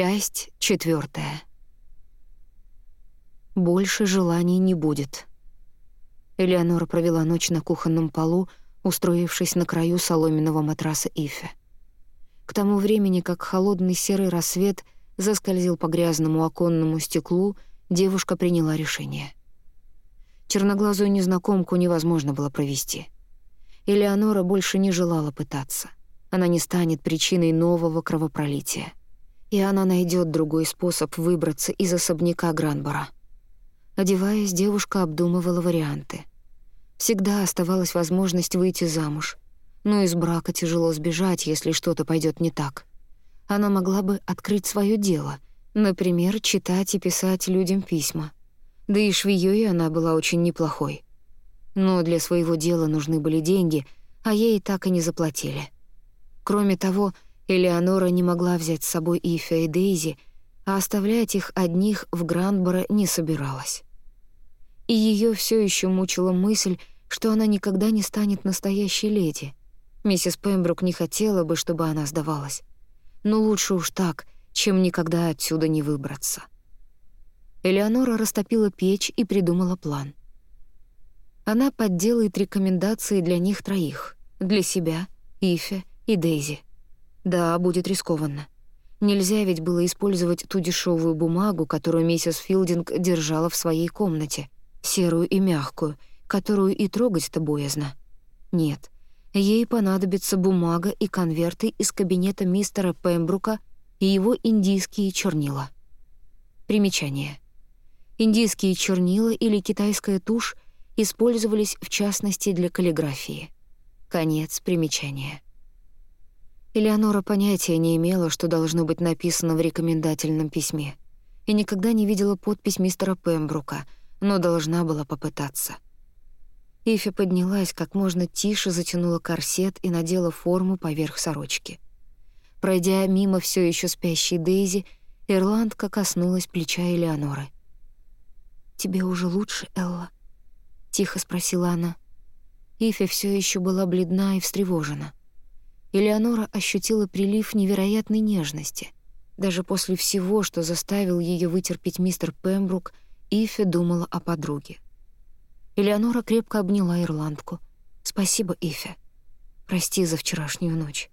Часть четвертая. Больше желаний не будет. Элеонора провела ночь на кухонном полу, устроившись на краю соломенного матраса Ифе. К тому времени, как холодный серый рассвет заскользил по грязному оконному стеклу, девушка приняла решение. Черноглазую незнакомку невозможно было провести. Элеонора больше не желала пытаться. Она не станет причиной нового кровопролития и она найдет другой способ выбраться из особняка Гранбора. Одеваясь, девушка обдумывала варианты. Всегда оставалась возможность выйти замуж, но из брака тяжело сбежать, если что-то пойдет не так. Она могла бы открыть свое дело, например, читать и писать людям письма. Да и швеёй она была очень неплохой. Но для своего дела нужны были деньги, а ей так и не заплатили. Кроме того, Элеонора не могла взять с собой Ифа и Дейзи, а оставлять их одних в Грандборо не собиралась. И ее все еще мучила мысль, что она никогда не станет настоящей леди. Миссис Пембрук не хотела бы, чтобы она сдавалась. Но лучше уж так, чем никогда отсюда не выбраться. Элеонора растопила печь и придумала план. Она подделает рекомендации для них троих — для себя, Ифе и Дейзи. Да, будет рискованно. Нельзя ведь было использовать ту дешевую бумагу, которую миссис Филдинг держала в своей комнате, серую и мягкую, которую и трогать-то боязно. Нет, ей понадобится бумага и конверты из кабинета мистера Пембрука и его индийские чернила. Примечание. Индийские чернила или китайская тушь использовались в частности для каллиграфии. Конец примечания. Элеонора понятия не имела, что должно быть написано в рекомендательном письме, и никогда не видела подпись мистера Пембрука, но должна была попытаться. Ифи поднялась, как можно тише затянула корсет и надела форму поверх сорочки. Пройдя мимо все еще спящей Дейзи, ирландка коснулась плеча Элеоноры. «Тебе уже лучше, Элла?» — тихо спросила она. Ифи все еще была бледна и встревожена. Элеонора ощутила прилив невероятной нежности. Даже после всего, что заставил ее вытерпеть мистер Пембрук, Ифе думала о подруге. Элеонора крепко обняла ирландку. «Спасибо, Ифе. Прости за вчерашнюю ночь».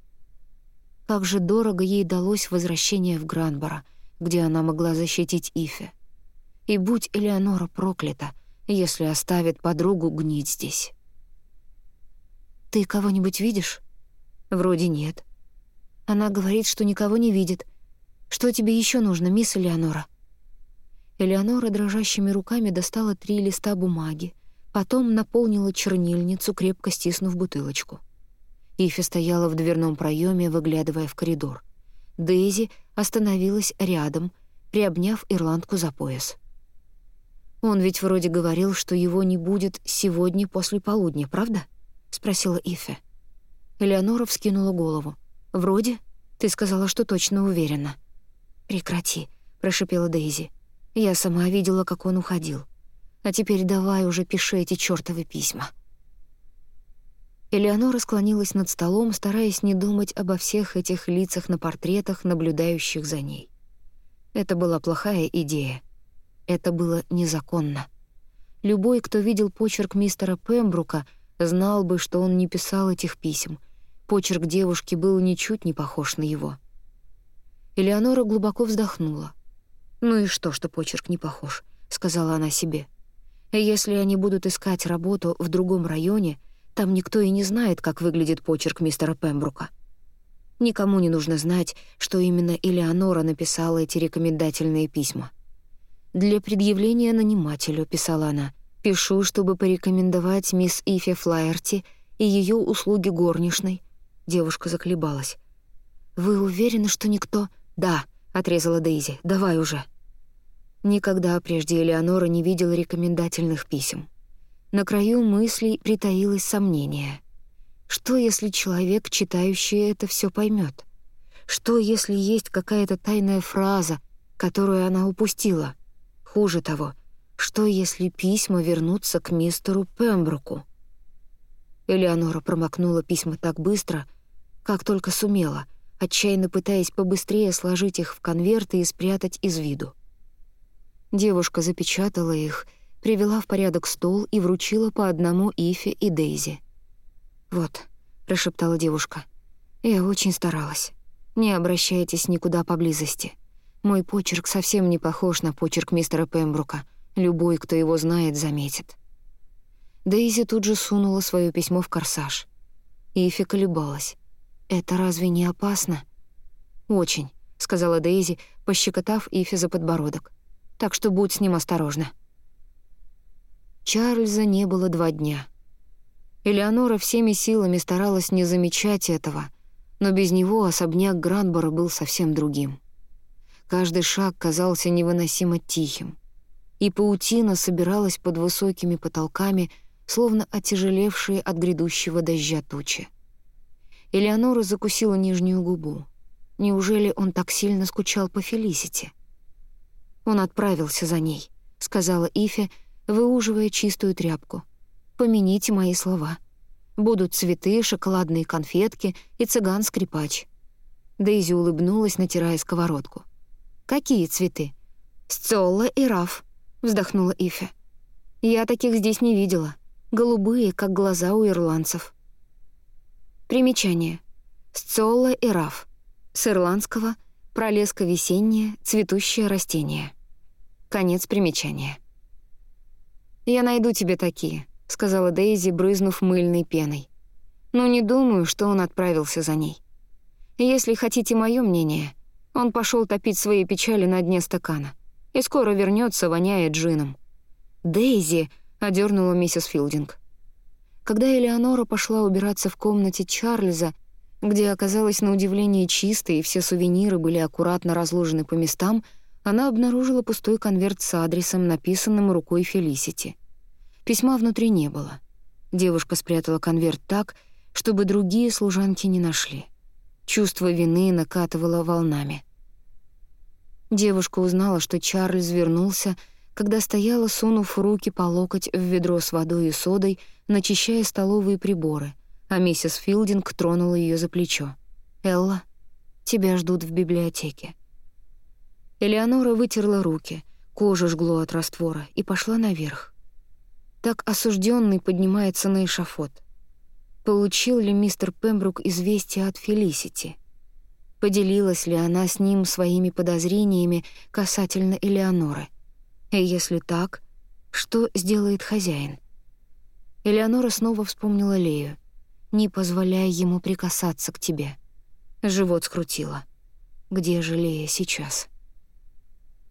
Как же дорого ей далось возвращение в Гранборо, где она могла защитить Ифе. И будь Элеонора проклята, если оставит подругу гнить здесь. «Ты кого-нибудь видишь?» Вроде нет. Она говорит, что никого не видит. Что тебе еще нужно, мисс Элеонора? Элеонора дрожащими руками достала три листа бумаги, потом наполнила чернильницу, крепко стиснув бутылочку. Ифи стояла в дверном проеме, выглядывая в коридор. Дейзи остановилась рядом, приобняв ирландку за пояс. «Он ведь вроде говорил, что его не будет сегодня после полудня, правда?» — спросила Ифе. Элеонора вскинула голову. «Вроде? Ты сказала, что точно уверена». «Прекрати», — прошипела Дейзи. «Я сама видела, как он уходил. А теперь давай уже пиши эти чёртовы письма». Элеонора склонилась над столом, стараясь не думать обо всех этих лицах на портретах, наблюдающих за ней. Это была плохая идея. Это было незаконно. Любой, кто видел почерк мистера Пембрука, знал бы, что он не писал этих писем. Почерк девушки был ничуть не похож на его. Элеонора глубоко вздохнула. «Ну и что, что почерк не похож?» — сказала она себе. «Если они будут искать работу в другом районе, там никто и не знает, как выглядит почерк мистера Пембрука. Никому не нужно знать, что именно Элеонора написала эти рекомендательные письма. «Для предъявления нанимателю», — писала она, — Пишу, чтобы порекомендовать мисс Ифе Флаерти и ее услуги горничной. Девушка заколебалась. «Вы уверены, что никто...» «Да», — отрезала Дейзи, — «давай уже». Никогда прежде Элеонора не видела рекомендательных писем. На краю мыслей притаилось сомнение. Что, если человек, читающий это, все поймет? Что, если есть какая-то тайная фраза, которую она упустила? Хуже того — что, если письма вернутся к мистеру Пембруку? Элеонора промокнула письма так быстро, как только сумела, отчаянно пытаясь побыстрее сложить их в конверты и спрятать из виду. Девушка запечатала их, привела в порядок стол и вручила по одному Ифе и Дейзи. «Вот», — прошептала девушка, — «я очень старалась. Не обращайтесь никуда поблизости. Мой почерк совсем не похож на почерк мистера Пембрука. Любой, кто его знает, заметит». Дейзи тут же сунула свое письмо в корсаж. Ифи колебалась. «Это разве не опасно?» «Очень», — сказала Дейзи, пощекотав Ифи за подбородок. «Так что будь с ним осторожна». Чарльза не было два дня. Элеонора всеми силами старалась не замечать этого, но без него особняк Гранбора был совсем другим. Каждый шаг казался невыносимо тихим, и паутина собиралась под высокими потолками — словно отяжелевшие от грядущего дождя тучи. Элеонора закусила нижнюю губу. Неужели он так сильно скучал по Фелисити? Он отправился за ней, сказала Ифе, выуживая чистую тряпку. Помяните мои слова. Будут цветы, шоколадные конфетки и цыган-скрипач. Дейзи улыбнулась, натирая сковородку. «Какие цветы?» «Сцолла и Раф», — вздохнула Ифе. «Я таких здесь не видела голубые, как глаза у ирландцев. Примечание. Сцолла и раф. С ирландского «пролеска весенняя, цветущее растение». Конец примечания. «Я найду тебе такие», — сказала Дейзи, брызнув мыльной пеной. «Но не думаю, что он отправился за ней. Если хотите мое мнение, он пошел топить свои печали на дне стакана и скоро вернется, воняя джином». «Дейзи!» — одернула миссис Филдинг. Когда Элеонора пошла убираться в комнате Чарльза, где оказалось на удивление чисто и все сувениры были аккуратно разложены по местам, она обнаружила пустой конверт с адресом, написанным рукой Фелисити. Письма внутри не было. Девушка спрятала конверт так, чтобы другие служанки не нашли. Чувство вины накатывало волнами. Девушка узнала, что Чарльз вернулся — когда стояла, сунув руки по локоть в ведро с водой и содой, начищая столовые приборы, а миссис Филдинг тронула ее за плечо. «Элла, тебя ждут в библиотеке». Элеонора вытерла руки, кожа жгло от раствора, и пошла наверх. Так осужденный поднимается на эшафот. Получил ли мистер Пембрук известие от Фелисити? Поделилась ли она с ним своими подозрениями касательно Элеоноры? И если так, что сделает хозяин? Элеонора снова вспомнила Лею. «Не позволяй ему прикасаться к тебе». Живот скрутило. «Где же Лея сейчас?»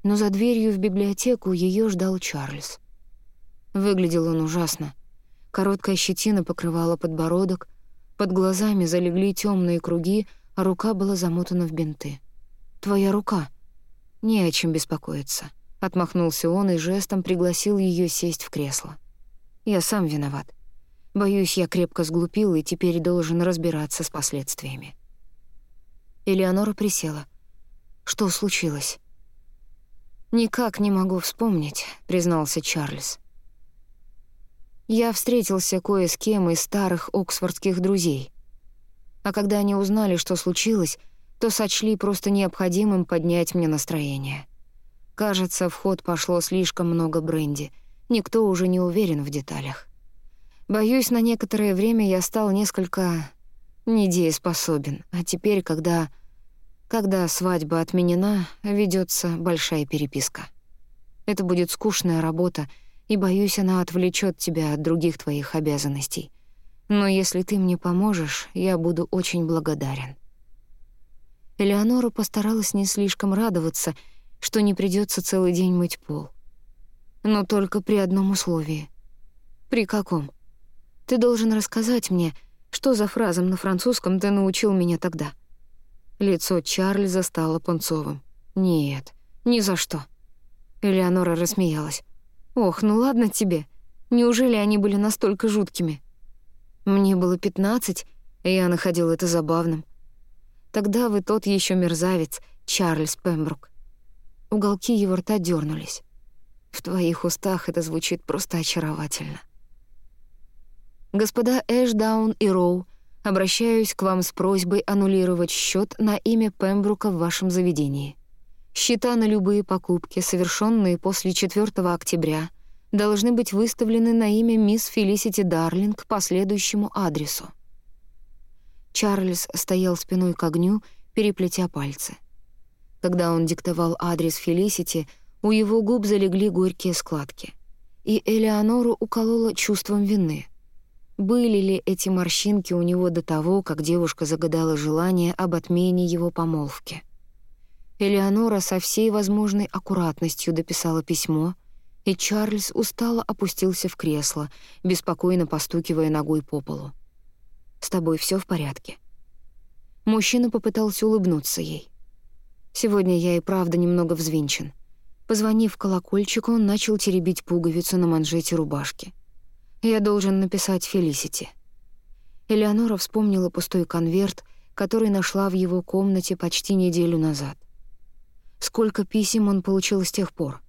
Но за дверью в библиотеку ее ждал Чарльз. Выглядел он ужасно. Короткая щетина покрывала подбородок, под глазами залегли темные круги, рука была замотана в бинты. «Твоя рука. Не о чем беспокоиться». Отмахнулся он и жестом пригласил ее сесть в кресло. «Я сам виноват. Боюсь, я крепко сглупил и теперь должен разбираться с последствиями». Элеонора присела. «Что случилось?» «Никак не могу вспомнить», — признался Чарльз. «Я встретился кое с кем из старых оксфордских друзей. А когда они узнали, что случилось, то сочли просто необходимым поднять мне настроение». Кажется, в ход пошло слишком много бренди. Никто уже не уверен в деталях. Боюсь, на некоторое время я стал несколько недееспособен. А теперь, когда... Когда свадьба отменена, ведется большая переписка. Это будет скучная работа, и, боюсь, она отвлечет тебя от других твоих обязанностей. Но если ты мне поможешь, я буду очень благодарен». Элеонора постаралась не слишком радоваться — что не придется целый день мыть пол. Но только при одном условии. При каком? Ты должен рассказать мне, что за фразам на французском ты научил меня тогда. Лицо Чарльза стало пунцовым. Нет, ни за что. Элеонора рассмеялась. Ох, ну ладно тебе. Неужели они были настолько жуткими? Мне было пятнадцать, и я находил это забавным. Тогда вы тот еще мерзавец, Чарльз Пембрук. Уголки его рта дернулись. В твоих устах это звучит просто очаровательно. Господа Эшдаун и Роу Обращаюсь к вам с просьбой аннулировать счет на имя Пембрука в вашем заведении. Счета на любые покупки, совершенные после 4 октября, должны быть выставлены на имя мисс Фелисити Дарлинг по следующему адресу. Чарльз стоял спиной к огню, переплетя пальцы. Когда он диктовал адрес Фелисити, у его губ залегли горькие складки. И Элеонору укололо чувством вины — были ли эти морщинки у него до того, как девушка загадала желание об отмене его помолвки? Элеонора со всей возможной аккуратностью дописала письмо, и Чарльз устало опустился в кресло, беспокойно постукивая ногой по полу. «С тобой все в порядке?» Мужчина попытался улыбнуться ей. «Сегодня я и правда немного взвинчен». Позвонив колокольчику, он начал теребить пуговицу на манжете рубашки. Я должен написать Фелисити. Элеонора вспомнила пустой конверт, который нашла в его комнате почти неделю назад. Сколько писем он получил с тех пор?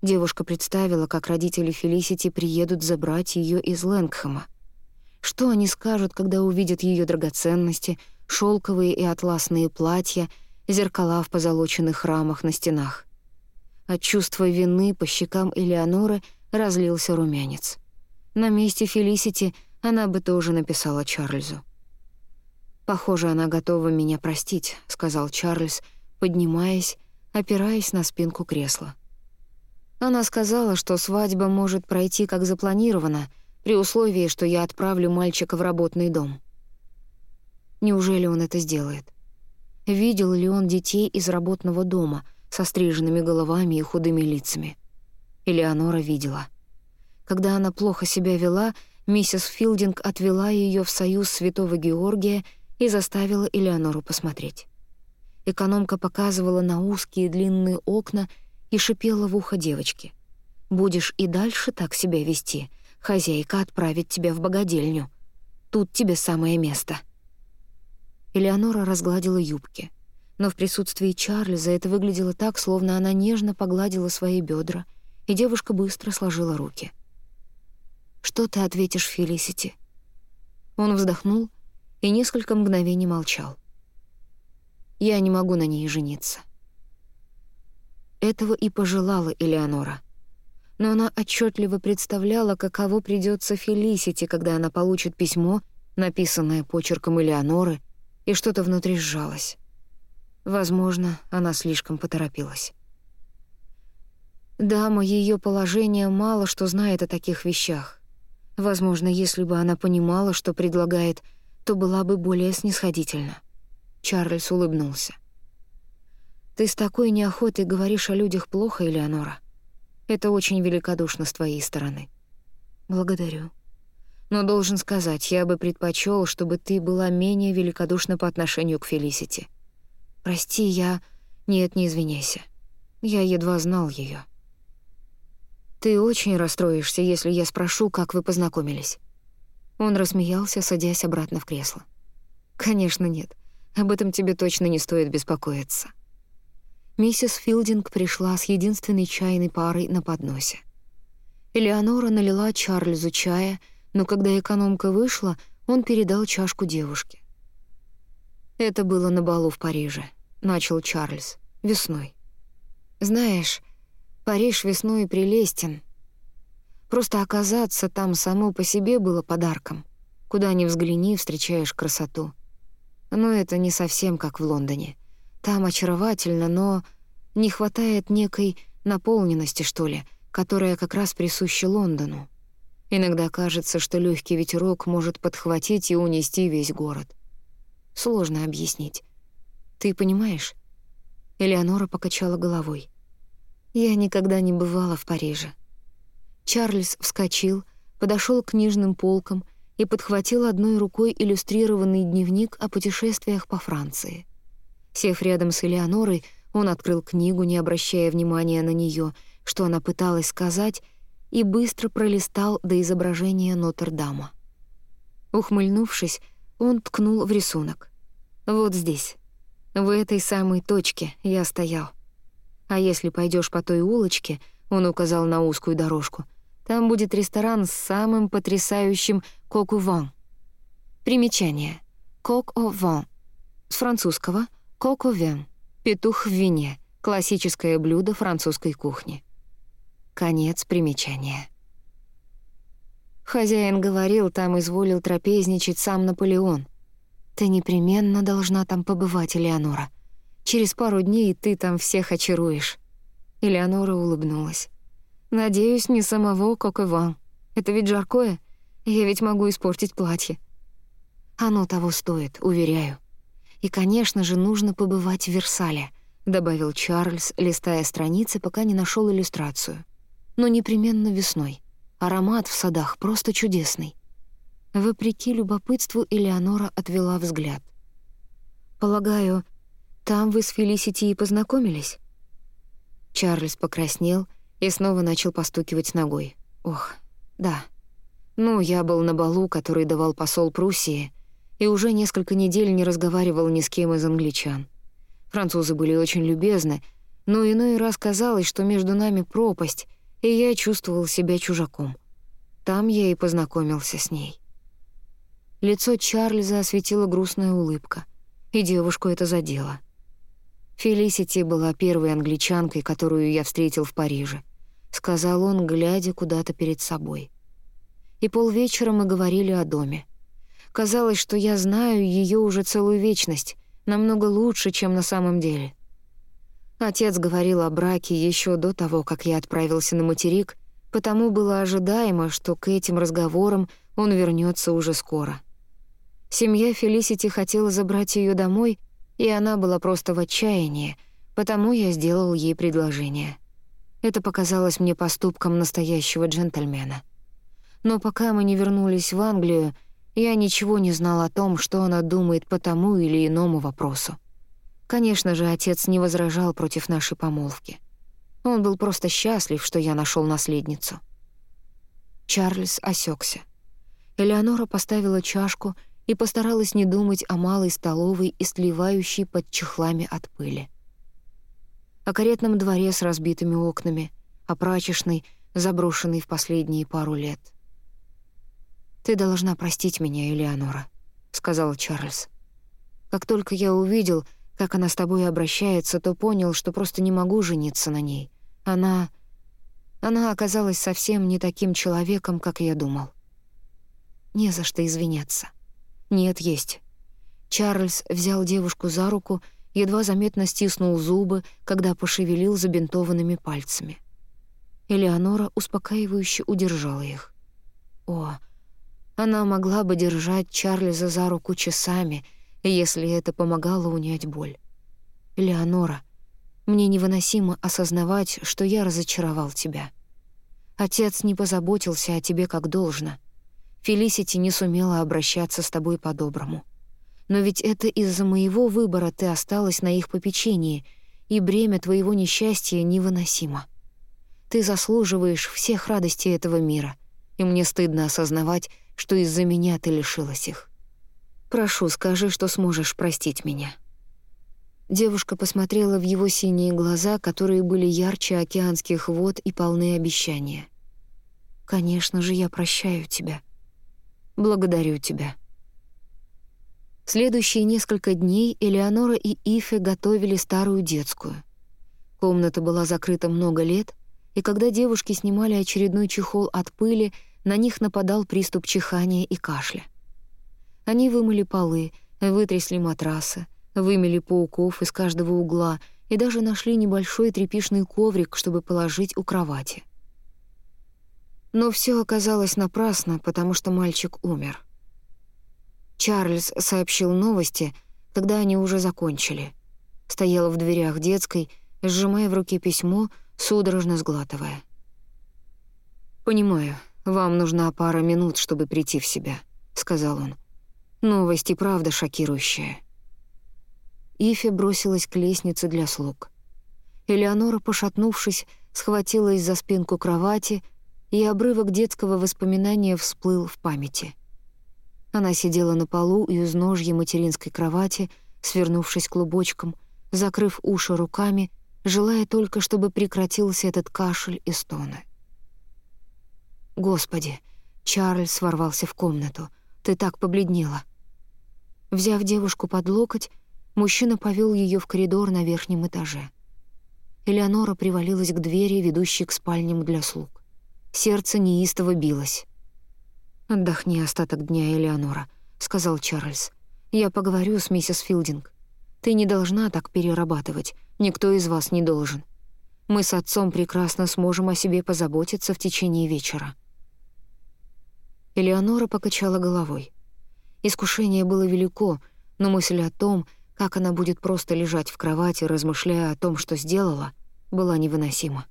Девушка представила, как родители Фелисити приедут забрать ее из Лэнгхэма. Что они скажут, когда увидят ее драгоценности, шелковые и атласные платья, зеркала в позолоченных рамах на стенах? От чувства вины по щекам Элеоноры разлился румянец. На месте Фелисити она бы тоже написала Чарльзу. «Похоже, она готова меня простить», — сказал Чарльз, поднимаясь, опираясь на спинку кресла. Она сказала, что свадьба может пройти как запланировано, при условии, что я отправлю мальчика в работный дом. Неужели он это сделает? Видел ли он детей из работного дома со стриженными головами и худыми лицами? Элеонора видела — когда она плохо себя вела, миссис Филдинг отвела ее в союз Святого Георгия и заставила Элеонору посмотреть. Экономка показывала на узкие длинные окна и шипела в ухо девочки. «Будешь и дальше так себя вести, хозяйка отправит тебя в богадельню. Тут тебе самое место». Элеонора разгладила юбки. Но в присутствии Чарльза это выглядело так, словно она нежно погладила свои бедра, и девушка быстро сложила руки — что ты ответишь Фелисити?» Он вздохнул и несколько мгновений молчал. «Я не могу на ней жениться». Этого и пожелала Элеонора. Но она отчетливо представляла, каково придется Фелисити, когда она получит письмо, написанное почерком Элеоноры, и что-то внутри сжалось. Возможно, она слишком поторопилась. Дама ее положения мало что знает о таких вещах. Возможно, если бы она понимала, что предлагает, то была бы более снисходительна. Чарльз улыбнулся. «Ты с такой неохотой говоришь о людях плохо, Элеонора. Это очень великодушно с твоей стороны». «Благодарю. Но должен сказать, я бы предпочел, чтобы ты была менее великодушна по отношению к Фелисити. Прости, я... Нет, не извиняйся. Я едва знал ее. «Ты очень расстроишься, если я спрошу, как вы познакомились». Он рассмеялся, садясь обратно в кресло. «Конечно нет. Об этом тебе точно не стоит беспокоиться». Миссис Филдинг пришла с единственной чайной парой на подносе. Элеонора налила Чарльзу чая, но когда экономка вышла, он передал чашку девушке. «Это было на балу в Париже», — начал Чарльз, — «весной. Знаешь, Париж весной прелестен. Просто оказаться там само по себе было подарком. Куда ни взгляни, встречаешь красоту. Но это не совсем как в Лондоне. Там очаровательно, но не хватает некой наполненности, что ли, которая как раз присуща Лондону. Иногда кажется, что легкий ветерок может подхватить и унести весь город. Сложно объяснить. Ты понимаешь? Элеонора покачала головой. Я никогда не бывала в Париже. Чарльз вскочил, подошел к книжным полкам и подхватил одной рукой иллюстрированный дневник о путешествиях по Франции. Сев рядом с Элеонорой, он открыл книгу, не обращая внимания на нее, что она пыталась сказать, и быстро пролистал до изображения Нотр-Дама. Ухмыльнувшись, он ткнул в рисунок. «Вот здесь, в этой самой точке я стоял. А если пойдешь по той улочке, он указал на узкую дорожку, там будет ресторан с самым потрясающим кокуван. Примечание. «кок о ван». С французского «кок о вен» — «петух в вине», классическое блюдо французской кухни. Конец примечания. Хозяин говорил, там изволил трапезничать сам Наполеон. Ты непременно должна там побывать, Элеонора. Через пару дней ты там всех очаруешь. Элеонора улыбнулась. Надеюсь, не самого Кокэван. Это ведь жаркое. Я ведь могу испортить платье. Оно того стоит, уверяю. И, конечно же, нужно побывать в Версале, добавил Чарльз, листая страницы, пока не нашел иллюстрацию. Но непременно весной. Аромат в садах просто чудесный. Вопреки любопытству Элеонора отвела взгляд. «Полагаю, там вы с Фелисити и познакомились?» Чарльз покраснел и снова начал постукивать ногой. «Ох, да. Ну, я был на балу, который давал посол Пруссии, и уже несколько недель не разговаривал ни с кем из англичан. Французы были очень любезны, но иной раз казалось, что между нами пропасть, и я чувствовал себя чужаком. Там я и познакомился с ней. Лицо Чарльза осветила грустная улыбка, и девушку это задело. Фелисити была первой англичанкой, которую я встретил в Париже, сказал он, глядя куда-то перед собой. И полвечера мы говорили о доме. Казалось, что я знаю ее уже целую вечность, намного лучше, чем на самом деле. Отец говорил о браке еще до того, как я отправился на материк, потому было ожидаемо, что к этим разговорам он вернется уже скоро. Семья Фелисити хотела забрать ее домой, и она была просто в отчаянии, потому я сделал ей предложение. Это показалось мне поступком настоящего джентльмена. Но пока мы не вернулись в Англию, я ничего не знал о том, что она думает по тому или иному вопросу. Конечно же, отец не возражал против нашей помолвки. Он был просто счастлив, что я нашел наследницу. Чарльз осекся. Элеонора поставила чашку и постаралась не думать о малой столовой и сливающей под чехлами от пыли. О каретном дворе с разбитыми окнами, о прачечной, заброшенной в последние пару лет — «Ты должна простить меня, Элеонора», — сказал Чарльз. «Как только я увидел, как она с тобой обращается, то понял, что просто не могу жениться на ней. Она... Она оказалась совсем не таким человеком, как я думал. Не за что извиняться. Нет, есть». Чарльз взял девушку за руку, едва заметно стиснул зубы, когда пошевелил забинтованными пальцами. Элеонора успокаивающе удержала их. «О, она могла бы держать Чарльза за руку часами, если это помогало унять боль. «Леонора, мне невыносимо осознавать, что я разочаровал тебя. Отец не позаботился о тебе как должно. Фелисити не сумела обращаться с тобой по-доброму. Но ведь это из-за моего выбора ты осталась на их попечении, и бремя твоего несчастья невыносимо. Ты заслуживаешь всех радостей этого мира, и мне стыдно осознавать, что из-за меня ты лишилась их. Прошу, скажи, что сможешь простить меня». Девушка посмотрела в его синие глаза, которые были ярче океанских вод и полны обещания. «Конечно же, я прощаю тебя. Благодарю тебя». Следующие несколько дней Элеонора и Ифе готовили старую детскую. Комната была закрыта много лет, и когда девушки снимали очередной чехол от пыли, на них нападал приступ чихания и кашля. Они вымыли полы, вытрясли матрасы, вымели пауков из каждого угла и даже нашли небольшой тряпичный коврик, чтобы положить у кровати. Но все оказалось напрасно, потому что мальчик умер. Чарльз сообщил новости, когда они уже закончили. Стоял в дверях детской, сжимая в руке письмо, судорожно сглатывая. «Понимаю, «Вам нужна пара минут, чтобы прийти в себя», — сказал он. «Новость и правда шокирующая». Ифи бросилась к лестнице для слуг. Элеонора, пошатнувшись, схватилась за спинку кровати, и обрывок детского воспоминания всплыл в памяти. Она сидела на полу и у изножья материнской кровати, свернувшись клубочком, закрыв уши руками, желая только, чтобы прекратился этот кашель и стоны. «Господи!» — Чарльз ворвался в комнату. «Ты так побледнела». Взяв девушку под локоть, мужчина повел ее в коридор на верхнем этаже. Элеонора привалилась к двери, ведущей к спальням для слуг. Сердце неистово билось. «Отдохни остаток дня, Элеонора», — сказал Чарльз. «Я поговорю с миссис Филдинг. Ты не должна так перерабатывать, никто из вас не должен. Мы с отцом прекрасно сможем о себе позаботиться в течение вечера». Элеонора покачала головой. Искушение было велико, но мысль о том, как она будет просто лежать в кровати, размышляя о том, что сделала, была невыносима.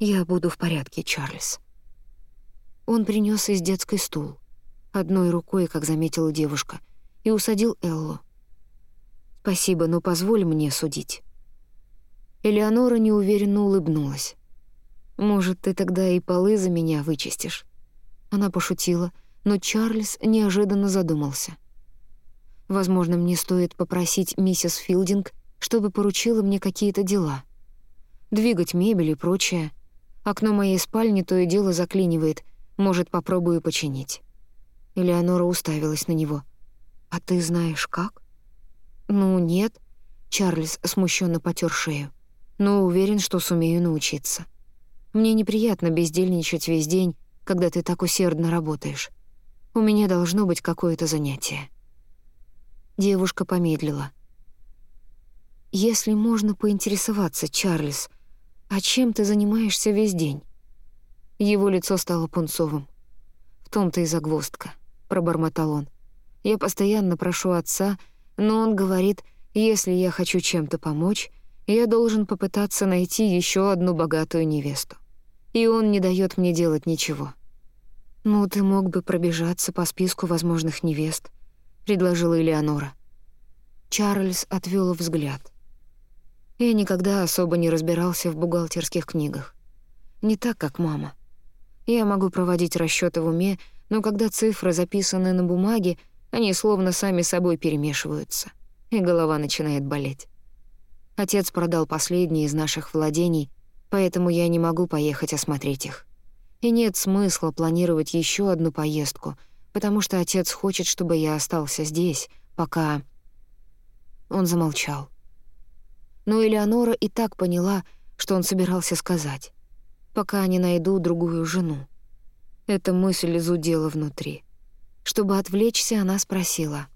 «Я буду в порядке, Чарльз». Он принес из детской стул, одной рукой, как заметила девушка, и усадил Эллу. «Спасибо, но позволь мне судить». Элеонора неуверенно улыбнулась. «Может, ты тогда и полы за меня вычистишь?» Она пошутила, но Чарльз неожиданно задумался. «Возможно, мне стоит попросить миссис Филдинг, чтобы поручила мне какие-то дела. Двигать мебель и прочее. Окно моей спальни то и дело заклинивает, может, попробую починить». Элеонора уставилась на него. «А ты знаешь, как?» «Ну, нет», — Чарльз смущенно потер шею но уверен, что сумею научиться. Мне неприятно бездельничать весь день, когда ты так усердно работаешь. У меня должно быть какое-то занятие». Девушка помедлила. «Если можно поинтересоваться, Чарльз, а чем ты занимаешься весь день?» Его лицо стало пунцовым. «В том-то и загвоздка», — пробормотал он. «Я постоянно прошу отца, но он говорит, если я хочу чем-то помочь, я должен попытаться найти еще одну богатую невесту. И он не дает мне делать ничего. «Ну, ты мог бы пробежаться по списку возможных невест», — предложила Элеонора. Чарльз отвел взгляд. Я никогда особо не разбирался в бухгалтерских книгах. Не так, как мама. Я могу проводить расчеты в уме, но когда цифры записаны на бумаге, они словно сами собой перемешиваются, и голова начинает болеть. Отец продал последние из наших владений, поэтому я не могу поехать осмотреть их. И нет смысла планировать еще одну поездку, потому что отец хочет, чтобы я остался здесь, пока... Он замолчал. Но Элеонора и так поняла, что он собирался сказать. «Пока не найду другую жену». Эта мысль изудела внутри. Чтобы отвлечься, она спросила.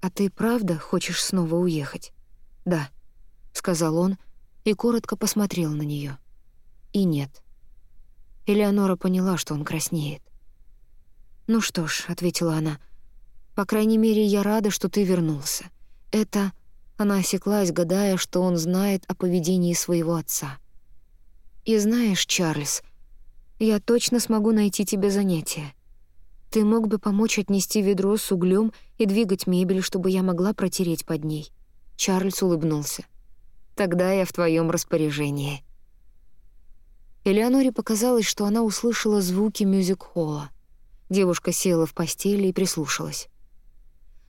«А ты правда хочешь снова уехать?» «Да». — сказал он и коротко посмотрел на нее. И нет. Элеонора поняла, что он краснеет. «Ну что ж», — ответила она, — «по крайней мере, я рада, что ты вернулся. Это...» Она осеклась, гадая, что он знает о поведении своего отца. «И знаешь, Чарльз, я точно смогу найти тебе занятие. Ты мог бы помочь отнести ведро с углем и двигать мебель, чтобы я могла протереть под ней». Чарльз улыбнулся. Тогда я в твоем распоряжении». Элеоноре показалось, что она услышала звуки мюзик-холла. Девушка села в постели и прислушалась.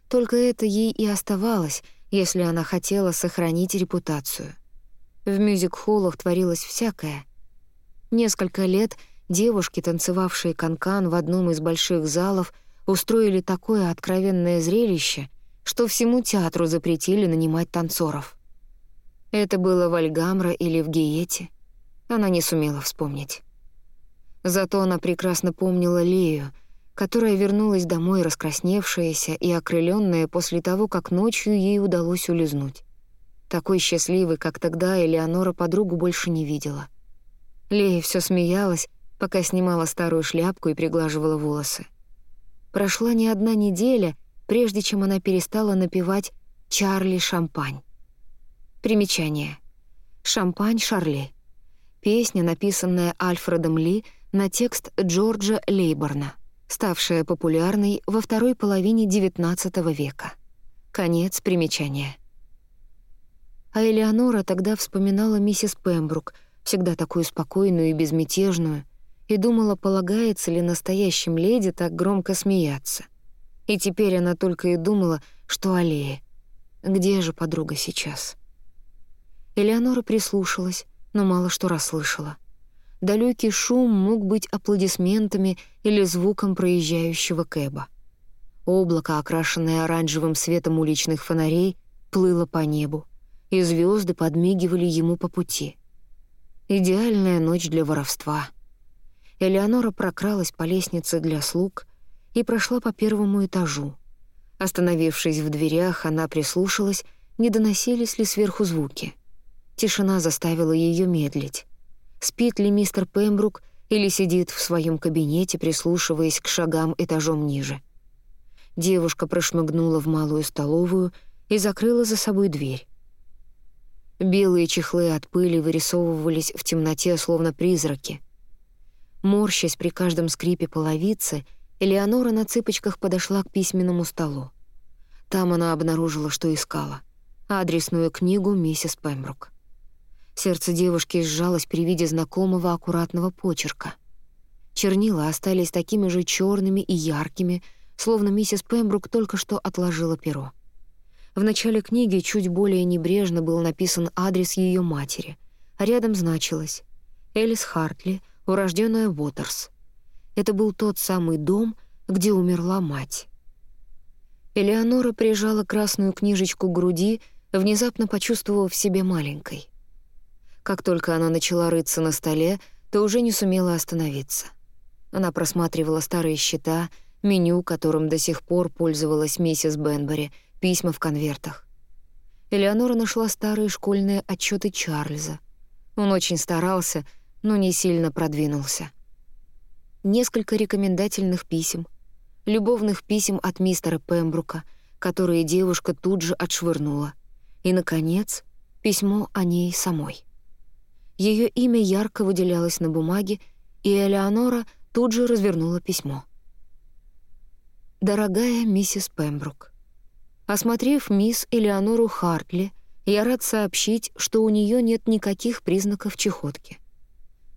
Только это ей и оставалось, если она хотела сохранить репутацию. В мюзик-холлах творилось всякое. Несколько лет девушки, танцевавшие канкан -кан в одном из больших залов, устроили такое откровенное зрелище, что всему театру запретили нанимать танцоров. Это было в Альгамра или в Гиете. Она не сумела вспомнить. Зато она прекрасно помнила Лею, которая вернулась домой раскрасневшаяся и окрыленная после того, как ночью ей удалось улизнуть. Такой счастливой, как тогда, Элеонора подругу больше не видела. Лея все смеялась, пока снимала старую шляпку и приглаживала волосы. Прошла не одна неделя, прежде чем она перестала напевать «Чарли Шампань». Примечание. «Шампань Шарли». Песня, написанная Альфредом Ли на текст Джорджа Лейборна, ставшая популярной во второй половине XIX века. Конец примечания. А Элеонора тогда вспоминала миссис Пембрук, всегда такую спокойную и безмятежную, и думала, полагается ли настоящим леди так громко смеяться. И теперь она только и думала, что аллея. Где же подруга сейчас? Элеонора прислушалась, но мало что расслышала. Далекий шум мог быть аплодисментами или звуком проезжающего кэба. Облако, окрашенное оранжевым светом уличных фонарей, плыло по небу, и звезды подмигивали ему по пути. Идеальная ночь для воровства. Элеонора прокралась по лестнице для слуг и прошла по первому этажу. Остановившись в дверях, она прислушалась, не доносились ли сверху звуки. Тишина заставила ее медлить. Спит ли мистер Пембрук или сидит в своем кабинете, прислушиваясь к шагам этажом ниже. Девушка прошмыгнула в малую столовую и закрыла за собой дверь. Белые чехлы от пыли вырисовывались в темноте, словно призраки. Морщась при каждом скрипе половицы, Элеонора на цыпочках подошла к письменному столу. Там она обнаружила, что искала — адресную книгу миссис Пембрук. Сердце девушки сжалось при виде знакомого аккуратного почерка. Чернила остались такими же черными и яркими, словно миссис Пембрук только что отложила перо. В начале книги чуть более небрежно был написан адрес ее матери, а рядом значилось «Элис Хартли, урожденная Уотерс». Это был тот самый дом, где умерла мать. Элеонора прижала красную книжечку к груди, внезапно почувствовав себя маленькой. Как только она начала рыться на столе, то уже не сумела остановиться. Она просматривала старые счета, меню, которым до сих пор пользовалась миссис Бенбери, письма в конвертах. Элеонора нашла старые школьные отчеты Чарльза. Он очень старался, но не сильно продвинулся. Несколько рекомендательных писем, любовных писем от мистера Пембрука, которые девушка тут же отшвырнула. И, наконец, письмо о ней самой. Ее имя ярко выделялось на бумаге, и Элеонора тут же развернула письмо. «Дорогая миссис Пембрук, осмотрев мисс Элеонору Хартли, я рад сообщить, что у нее нет никаких признаков чехотки.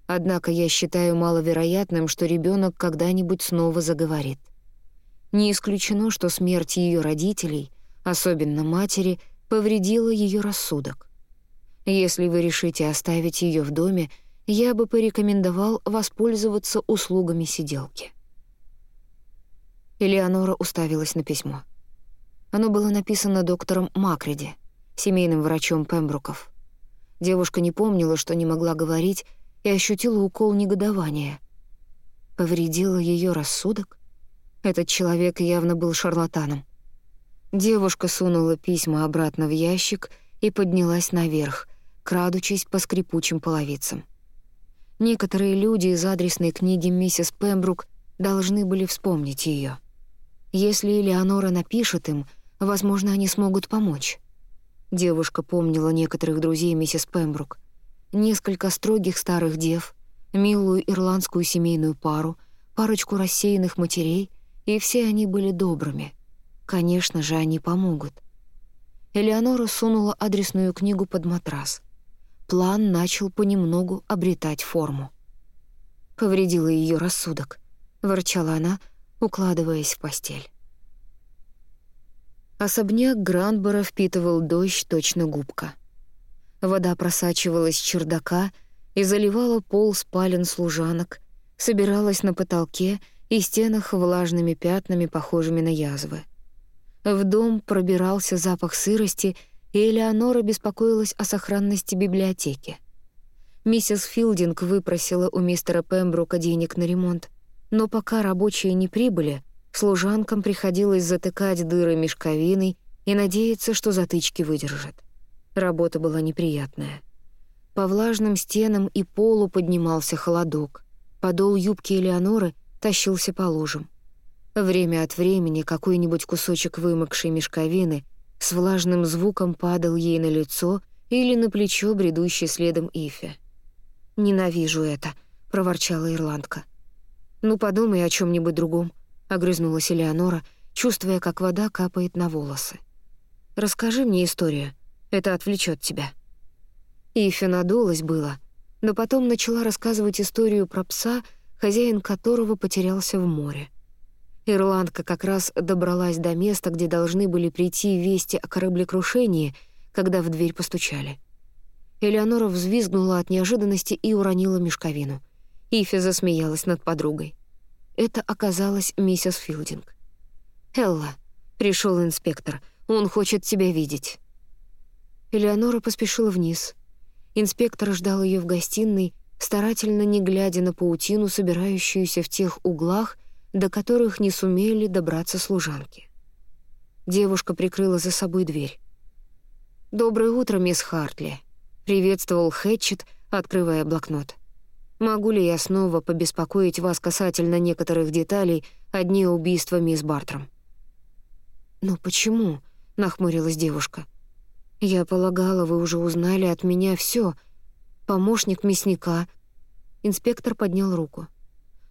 Однако я считаю маловероятным, что ребенок когда-нибудь снова заговорит. Не исключено, что смерть ее родителей, особенно матери, повредила ее рассудок. Если вы решите оставить ее в доме, я бы порекомендовал воспользоваться услугами сиделки». Элеонора уставилась на письмо. Оно было написано доктором Макреди, семейным врачом Пембруков. Девушка не помнила, что не могла говорить, и ощутила укол негодования. Повредила ее рассудок? Этот человек явно был шарлатаном. Девушка сунула письма обратно в ящик и поднялась наверх, крадучись по скрипучим половицам. Некоторые люди из адресной книги миссис Пембрук должны были вспомнить ее. Если Элеонора напишет им, возможно, они смогут помочь. Девушка помнила некоторых друзей миссис Пембрук, несколько строгих старых дев, милую ирландскую семейную пару, парочку рассеянных матерей, и все они были добрыми. Конечно же, они помогут. Элеонора сунула адресную книгу под матрас план начал понемногу обретать форму. Повредила ее рассудок, ворчала она, укладываясь в постель. Особняк Гранбора впитывал дождь точно губка. Вода просачивалась с чердака и заливала пол спален служанок, собиралась на потолке и стенах влажными пятнами, похожими на язвы. В дом пробирался запах сырости и Элеонора беспокоилась о сохранности библиотеки. Миссис Филдинг выпросила у мистера Пембрука денег на ремонт, но пока рабочие не прибыли, служанкам приходилось затыкать дыры мешковиной и надеяться, что затычки выдержат. Работа была неприятная. По влажным стенам и полу поднимался холодок. Подол юбки Элеоноры тащился по лужам. Время от времени какой-нибудь кусочек вымокшей мешковины с влажным звуком падал ей на лицо или на плечо, бредущий следом Ифе. «Ненавижу это», — проворчала ирландка. «Ну, подумай о чем нибудь другом», — огрызнулась Элеонора, чувствуя, как вода капает на волосы. «Расскажи мне историю, это отвлечет тебя». Ифе надулась было, но потом начала рассказывать историю про пса, хозяин которого потерялся в море. Ирландка как раз добралась до места, где должны были прийти вести о кораблекрушении, когда в дверь постучали. Элеонора взвизгнула от неожиданности и уронила мешковину. Ифи засмеялась над подругой. Это оказалась миссис Филдинг. «Элла, пришел инспектор. Он хочет тебя видеть». Элеонора поспешила вниз. Инспектор ждал ее в гостиной, старательно не глядя на паутину, собирающуюся в тех углах, до которых не сумели добраться служанки. Девушка прикрыла за собой дверь. «Доброе утро, мисс Хартли», — приветствовал Хэтчет, открывая блокнот. «Могу ли я снова побеспокоить вас касательно некоторых деталей о дне убийства мисс Бартром?» «Но почему?» — нахмурилась девушка. «Я полагала, вы уже узнали от меня все. Помощник мясника». Инспектор поднял руку.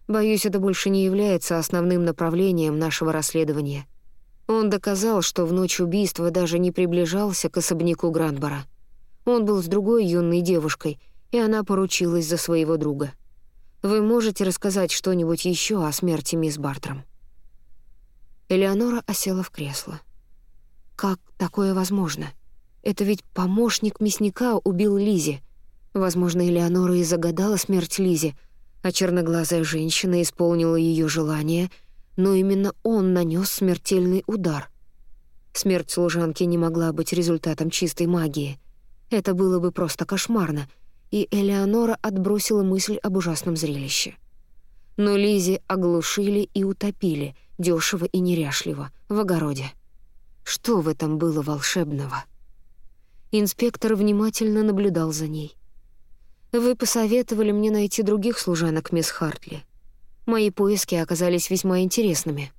«Боюсь, это больше не является основным направлением нашего расследования». Он доказал, что в ночь убийства даже не приближался к особняку Гранбора. Он был с другой юной девушкой, и она поручилась за своего друга. Вы можете рассказать что-нибудь еще о смерти мисс Бартром?» Элеонора осела в кресло. «Как такое возможно? Это ведь помощник мясника убил Лизи. Возможно, Элеонора и загадала смерть Лизи, а черноглазая женщина исполнила ее желание — но именно он нанес смертельный удар. Смерть служанки не могла быть результатом чистой магии. Это было бы просто кошмарно, и Элеонора отбросила мысль об ужасном зрелище. Но Лизи оглушили и утопили, дешево и неряшливо, в огороде. Что в этом было волшебного? Инспектор внимательно наблюдал за ней. «Вы посоветовали мне найти других служанок, мисс Хартли. Мои поиски оказались весьма интересными.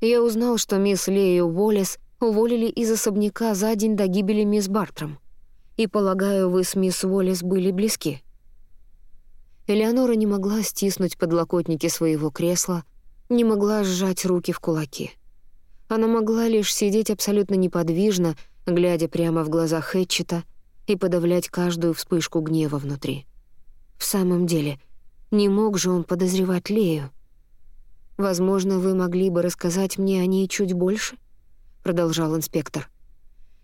Я узнал, что мисс Лею Уоллес уволили из особняка за день до гибели мисс Бартром. И, полагаю, вы с мисс Уоллес были близки. Элеонора не могла стиснуть подлокотники своего кресла, не могла сжать руки в кулаки. Она могла лишь сидеть абсолютно неподвижно, глядя прямо в глаза Хэтчета и подавлять каждую вспышку гнева внутри. В самом деле — не мог же он подозревать Лею. «Возможно, вы могли бы рассказать мне о ней чуть больше?» — продолжал инспектор.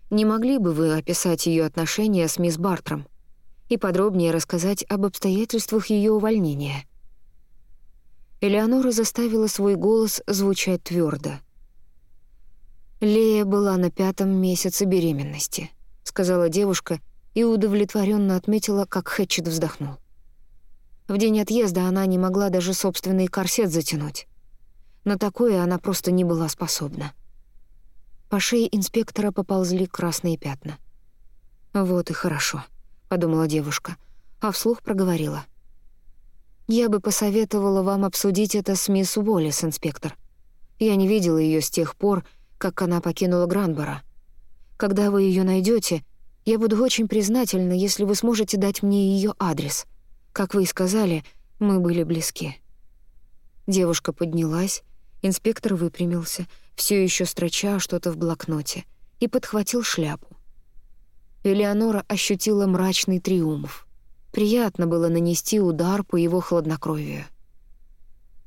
«Не могли бы вы описать ее отношения с мисс Бартром и подробнее рассказать об обстоятельствах ее увольнения?» Элеонора заставила свой голос звучать твердо. «Лея была на пятом месяце беременности», — сказала девушка и удовлетворенно отметила, как Хэтчет вздохнул. В день отъезда она не могла даже собственный корсет затянуть. На такое она просто не была способна. По шее инспектора поползли красные пятна. «Вот и хорошо», — подумала девушка, а вслух проговорила. «Я бы посоветовала вам обсудить это с мисс Уоллес, инспектор. Я не видела ее с тех пор, как она покинула Гранбора. Когда вы ее найдете, я буду очень признательна, если вы сможете дать мне ее адрес. Как вы и сказали, мы были близки». Девушка поднялась, инспектор выпрямился, все еще строча что-то в блокноте, и подхватил шляпу. Элеонора ощутила мрачный триумф. Приятно было нанести удар по его хладнокровию.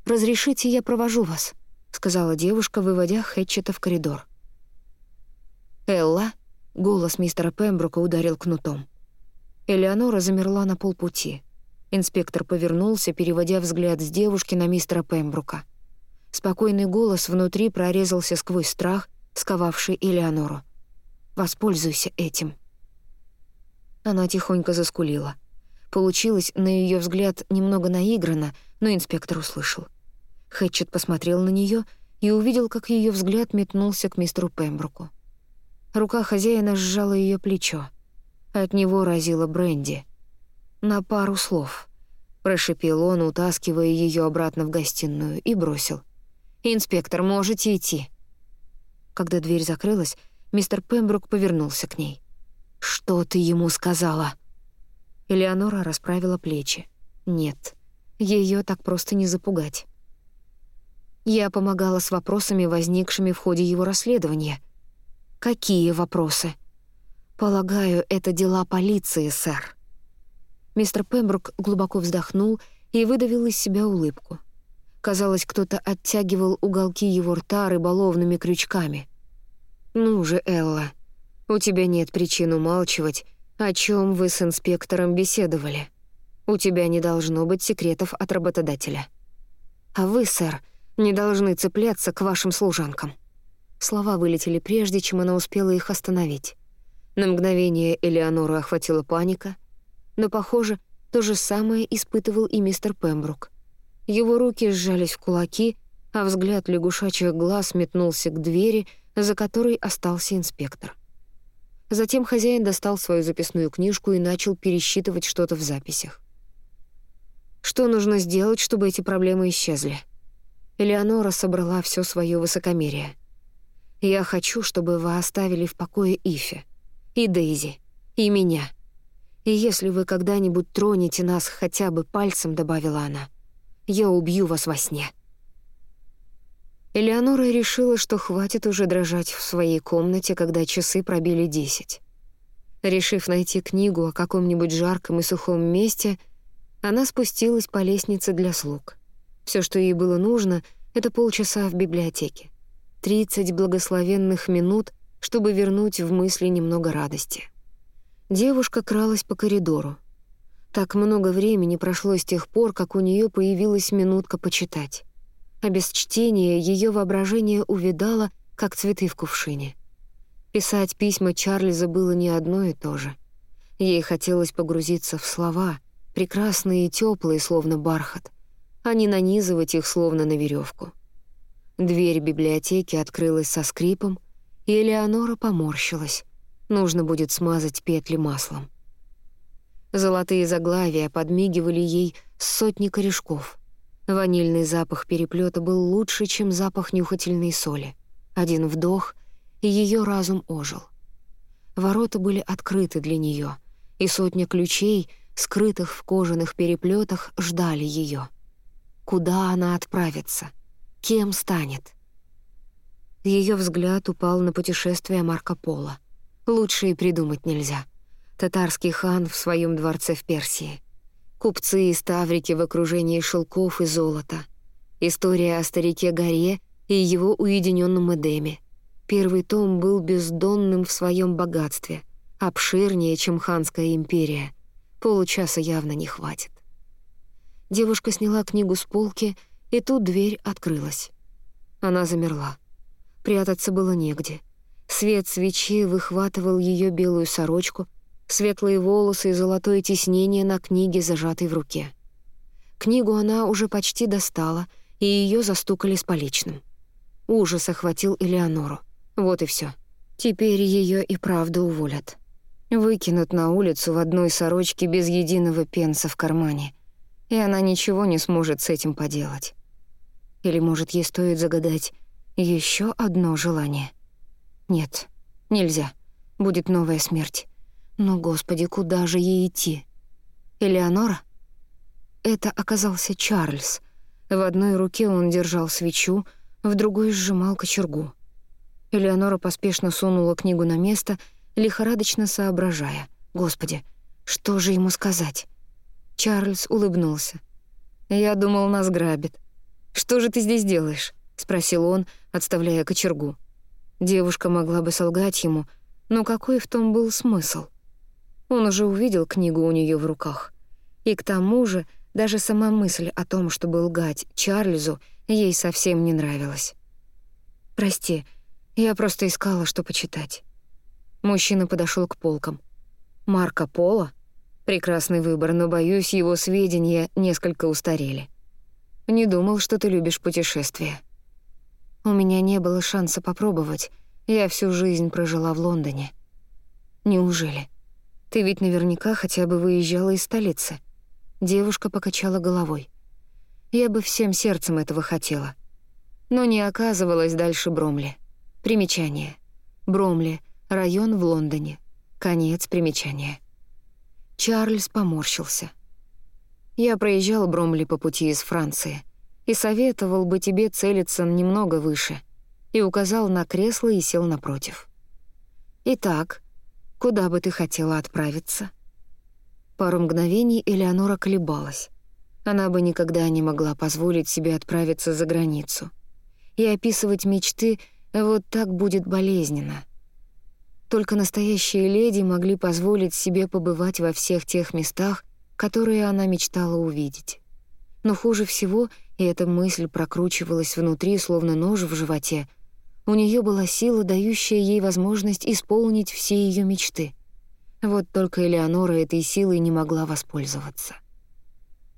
«Разрешите, я провожу вас», — сказала девушка, выводя Хэтчета в коридор. «Элла», — голос мистера Пембрука ударил кнутом. Элеонора замерла на полпути — Инспектор повернулся, переводя взгляд с девушки на мистера Пембрука. Спокойный голос внутри прорезался сквозь страх, сковавший Элеонору. «Воспользуйся этим». Она тихонько заскулила. Получилось, на ее взгляд, немного наигранно, но инспектор услышал. Хэтчет посмотрел на нее и увидел, как ее взгляд метнулся к мистеру Пембруку. Рука хозяина сжала ее плечо. От него разило бренди — на пару слов», — прошипел он, утаскивая ее обратно в гостиную, и бросил. «Инспектор, можете идти». Когда дверь закрылась, мистер Пембрук повернулся к ней. «Что ты ему сказала?» Элеонора расправила плечи. «Нет, ее так просто не запугать». Я помогала с вопросами, возникшими в ходе его расследования. «Какие вопросы?» «Полагаю, это дела полиции, сэр». Мистер Пембрук глубоко вздохнул и выдавил из себя улыбку. Казалось, кто-то оттягивал уголки его рта рыболовными крючками. «Ну же, Элла, у тебя нет причин умалчивать, о чем вы с инспектором беседовали. У тебя не должно быть секретов от работодателя. А вы, сэр, не должны цепляться к вашим служанкам». Слова вылетели прежде, чем она успела их остановить. На мгновение Элеонору охватила паника, но, похоже, то же самое испытывал и мистер Пембрук. Его руки сжались в кулаки, а взгляд лягушачьих глаз метнулся к двери, за которой остался инспектор. Затем хозяин достал свою записную книжку и начал пересчитывать что-то в записях. Что нужно сделать, чтобы эти проблемы исчезли? Элеонора собрала все свое высокомерие. «Я хочу, чтобы вы оставили в покое Ифе, и Дейзи, и меня. И если вы когда-нибудь тронете нас хотя бы пальцем», — добавила она, — «я убью вас во сне». Элеонора решила, что хватит уже дрожать в своей комнате, когда часы пробили десять. Решив найти книгу о каком-нибудь жарком и сухом месте, она спустилась по лестнице для слуг. Все, что ей было нужно, — это полчаса в библиотеке. Тридцать благословенных минут, чтобы вернуть в мысли немного радости. Девушка кралась по коридору. Так много времени прошло с тех пор, как у нее появилась минутка почитать а без чтения ее воображение увидало, как цветы в кувшине. Писать письма Чарльза было не одно и то же. Ей хотелось погрузиться в слова, прекрасные и теплые, словно бархат, а не нанизывать их, словно на веревку. Дверь библиотеки открылась со скрипом, и Элеонора поморщилась. Нужно будет смазать петли маслом. Золотые заглавия подмигивали ей сотни корешков — Ванильный запах переплета был лучше, чем запах нюхательной соли. Один вдох, и ее разум ожил. Ворота были открыты для нее, и сотня ключей, скрытых в кожаных переплетах, ждали ее. Куда она отправится? Кем станет? Ее взгляд упал на путешествие Марко Поло. Лучше и придумать нельзя. Татарский хан в своем дворце в Персии. Купцы и ставрики в окружении шелков и золота. История о старике Горе и его уединенном Эдеме. Первый том был бездонным в своем богатстве, обширнее, чем ханская империя. Получаса явно не хватит. Девушка сняла книгу с полки, и тут дверь открылась. Она замерла. Прятаться было негде. Свет свечи выхватывал ее белую сорочку, светлые волосы и золотое тиснение на книге, зажатой в руке. Книгу она уже почти достала, и ее застукали с поличным. Ужас охватил Элеонору. Вот и все. Теперь ее и правда уволят. Выкинут на улицу в одной сорочке без единого пенса в кармане, и она ничего не сможет с этим поделать. Или, может, ей стоит загадать еще одно желание? Нет, нельзя. Будет новая смерть. Но, господи, куда же ей идти? Элеонора? Это оказался Чарльз. В одной руке он держал свечу, в другой сжимал кочергу. Элеонора поспешно сунула книгу на место, лихорадочно соображая. «Господи, что же ему сказать?» Чарльз улыбнулся. «Я думал, нас грабят. Что же ты здесь делаешь?» — спросил он, отставляя кочергу. Девушка могла бы солгать ему, но какой в том был смысл? Он уже увидел книгу у нее в руках. И к тому же даже сама мысль о том, чтобы лгать Чарльзу, ей совсем не нравилась. «Прости, я просто искала, что почитать». Мужчина подошел к полкам. «Марко Поло? Прекрасный выбор, но, боюсь, его сведения несколько устарели. Не думал, что ты любишь путешествия». «У меня не было шанса попробовать. Я всю жизнь прожила в Лондоне». «Неужели?» Ты ведь наверняка хотя бы выезжала из столицы». Девушка покачала головой. «Я бы всем сердцем этого хотела. Но не оказывалась дальше Бромли. Примечание. Бромли — район в Лондоне. Конец примечания». Чарльз поморщился. «Я проезжал Бромли по пути из Франции и советовал бы тебе целиться немного выше» и указал на кресло и сел напротив. «Итак, Куда бы ты хотела отправиться?» Пару мгновений Элеонора колебалась. Она бы никогда не могла позволить себе отправиться за границу. И описывать мечты вот так будет болезненно. Только настоящие леди могли позволить себе побывать во всех тех местах, которые она мечтала увидеть. Но хуже всего, и эта мысль прокручивалась внутри, словно нож в животе, у нее была сила, дающая ей возможность исполнить все ее мечты. Вот только Элеонора этой силой не могла воспользоваться.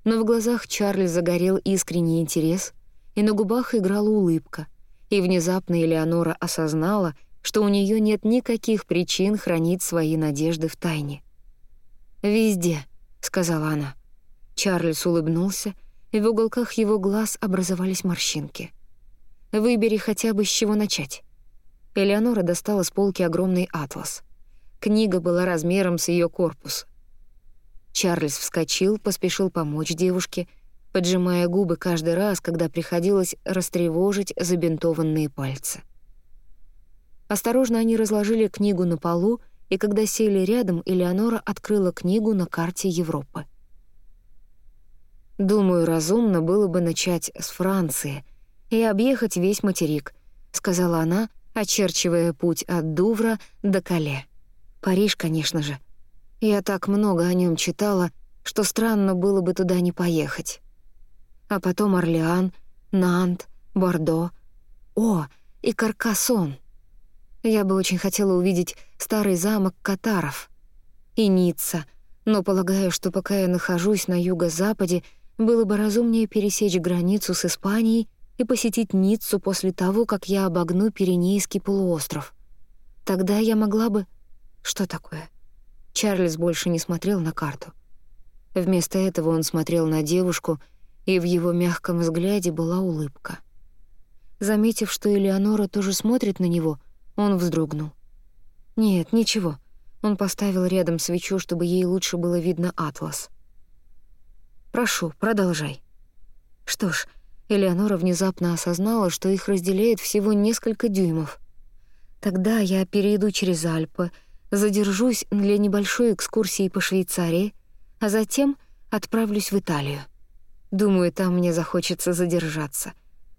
Но в глазах Чарли загорел искренний интерес, и на губах играла улыбка, и внезапно Элеонора осознала, что у нее нет никаких причин хранить свои надежды в тайне. «Везде», — сказала она. Чарльз улыбнулся, и в уголках его глаз образовались морщинки. «Выбери хотя бы с чего начать». Элеонора достала с полки огромный атлас. Книга была размером с ее корпус. Чарльз вскочил, поспешил помочь девушке, поджимая губы каждый раз, когда приходилось растревожить забинтованные пальцы. Осторожно они разложили книгу на полу, и когда сели рядом, Элеонора открыла книгу на карте Европы. «Думаю, разумно было бы начать с Франции и объехать весь материк», — сказала она, очерчивая путь от Дувра до Кале. «Париж, конечно же. Я так много о нем читала, что странно было бы туда не поехать. А потом Орлеан, Нант, Бордо. О, и Каркасон. Я бы очень хотела увидеть старый замок Катаров. И Ницца, но полагаю, что пока я нахожусь на юго-западе, было бы разумнее пересечь границу с Испанией и посетить Ниццу после того, как я обогну Пиренейский полуостров. Тогда я могла бы... Что такое? Чарльз больше не смотрел на карту. Вместо этого он смотрел на девушку, и в его мягком взгляде была улыбка. Заметив, что Элеонора тоже смотрит на него, он вздрогнул. «Нет, ничего». Он поставил рядом свечу, чтобы ей лучше было видно атлас. Прошу, продолжай». Что ж, Элеонора внезапно осознала, что их разделяет всего несколько дюймов. Тогда я перейду через Альпы, задержусь для небольшой экскурсии по Швейцарии, а затем отправлюсь в Италию. Думаю, там мне захочется задержаться,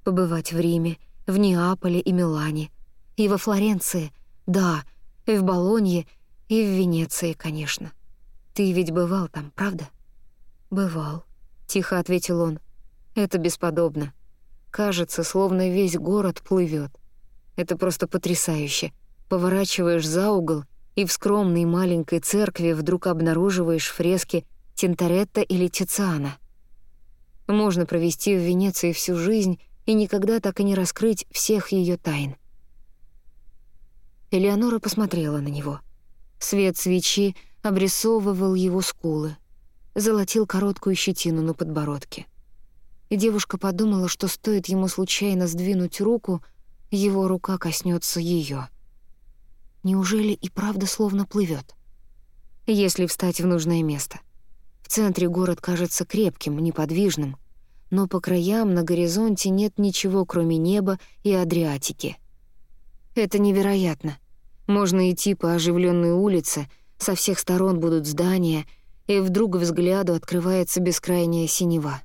побывать в Риме, в Неаполе и Милане, и во Флоренции, да, и в Болонье, и в Венеции, конечно. Ты ведь бывал там, правда? Бывал тихо ответил он. Это бесподобно. Кажется, словно весь город плывет. Это просто потрясающе. Поворачиваешь за угол, и в скромной маленькой церкви вдруг обнаруживаешь фрески Тинторетто или Тициана. Можно провести в Венеции всю жизнь и никогда так и не раскрыть всех ее тайн. Элеонора посмотрела на него. Свет свечи обрисовывал его скулы, золотил короткую щетину на подбородке. И девушка подумала, что стоит ему случайно сдвинуть руку, его рука коснется ее. Неужели и правда словно плывет? Если встать в нужное место. В центре город кажется крепким, неподвижным, но по краям на горизонте нет ничего, кроме неба и Адриатики. Это невероятно. Можно идти по оживленной улице, со всех сторон будут здания — и вдруг взгляду открывается бескрайняя синева.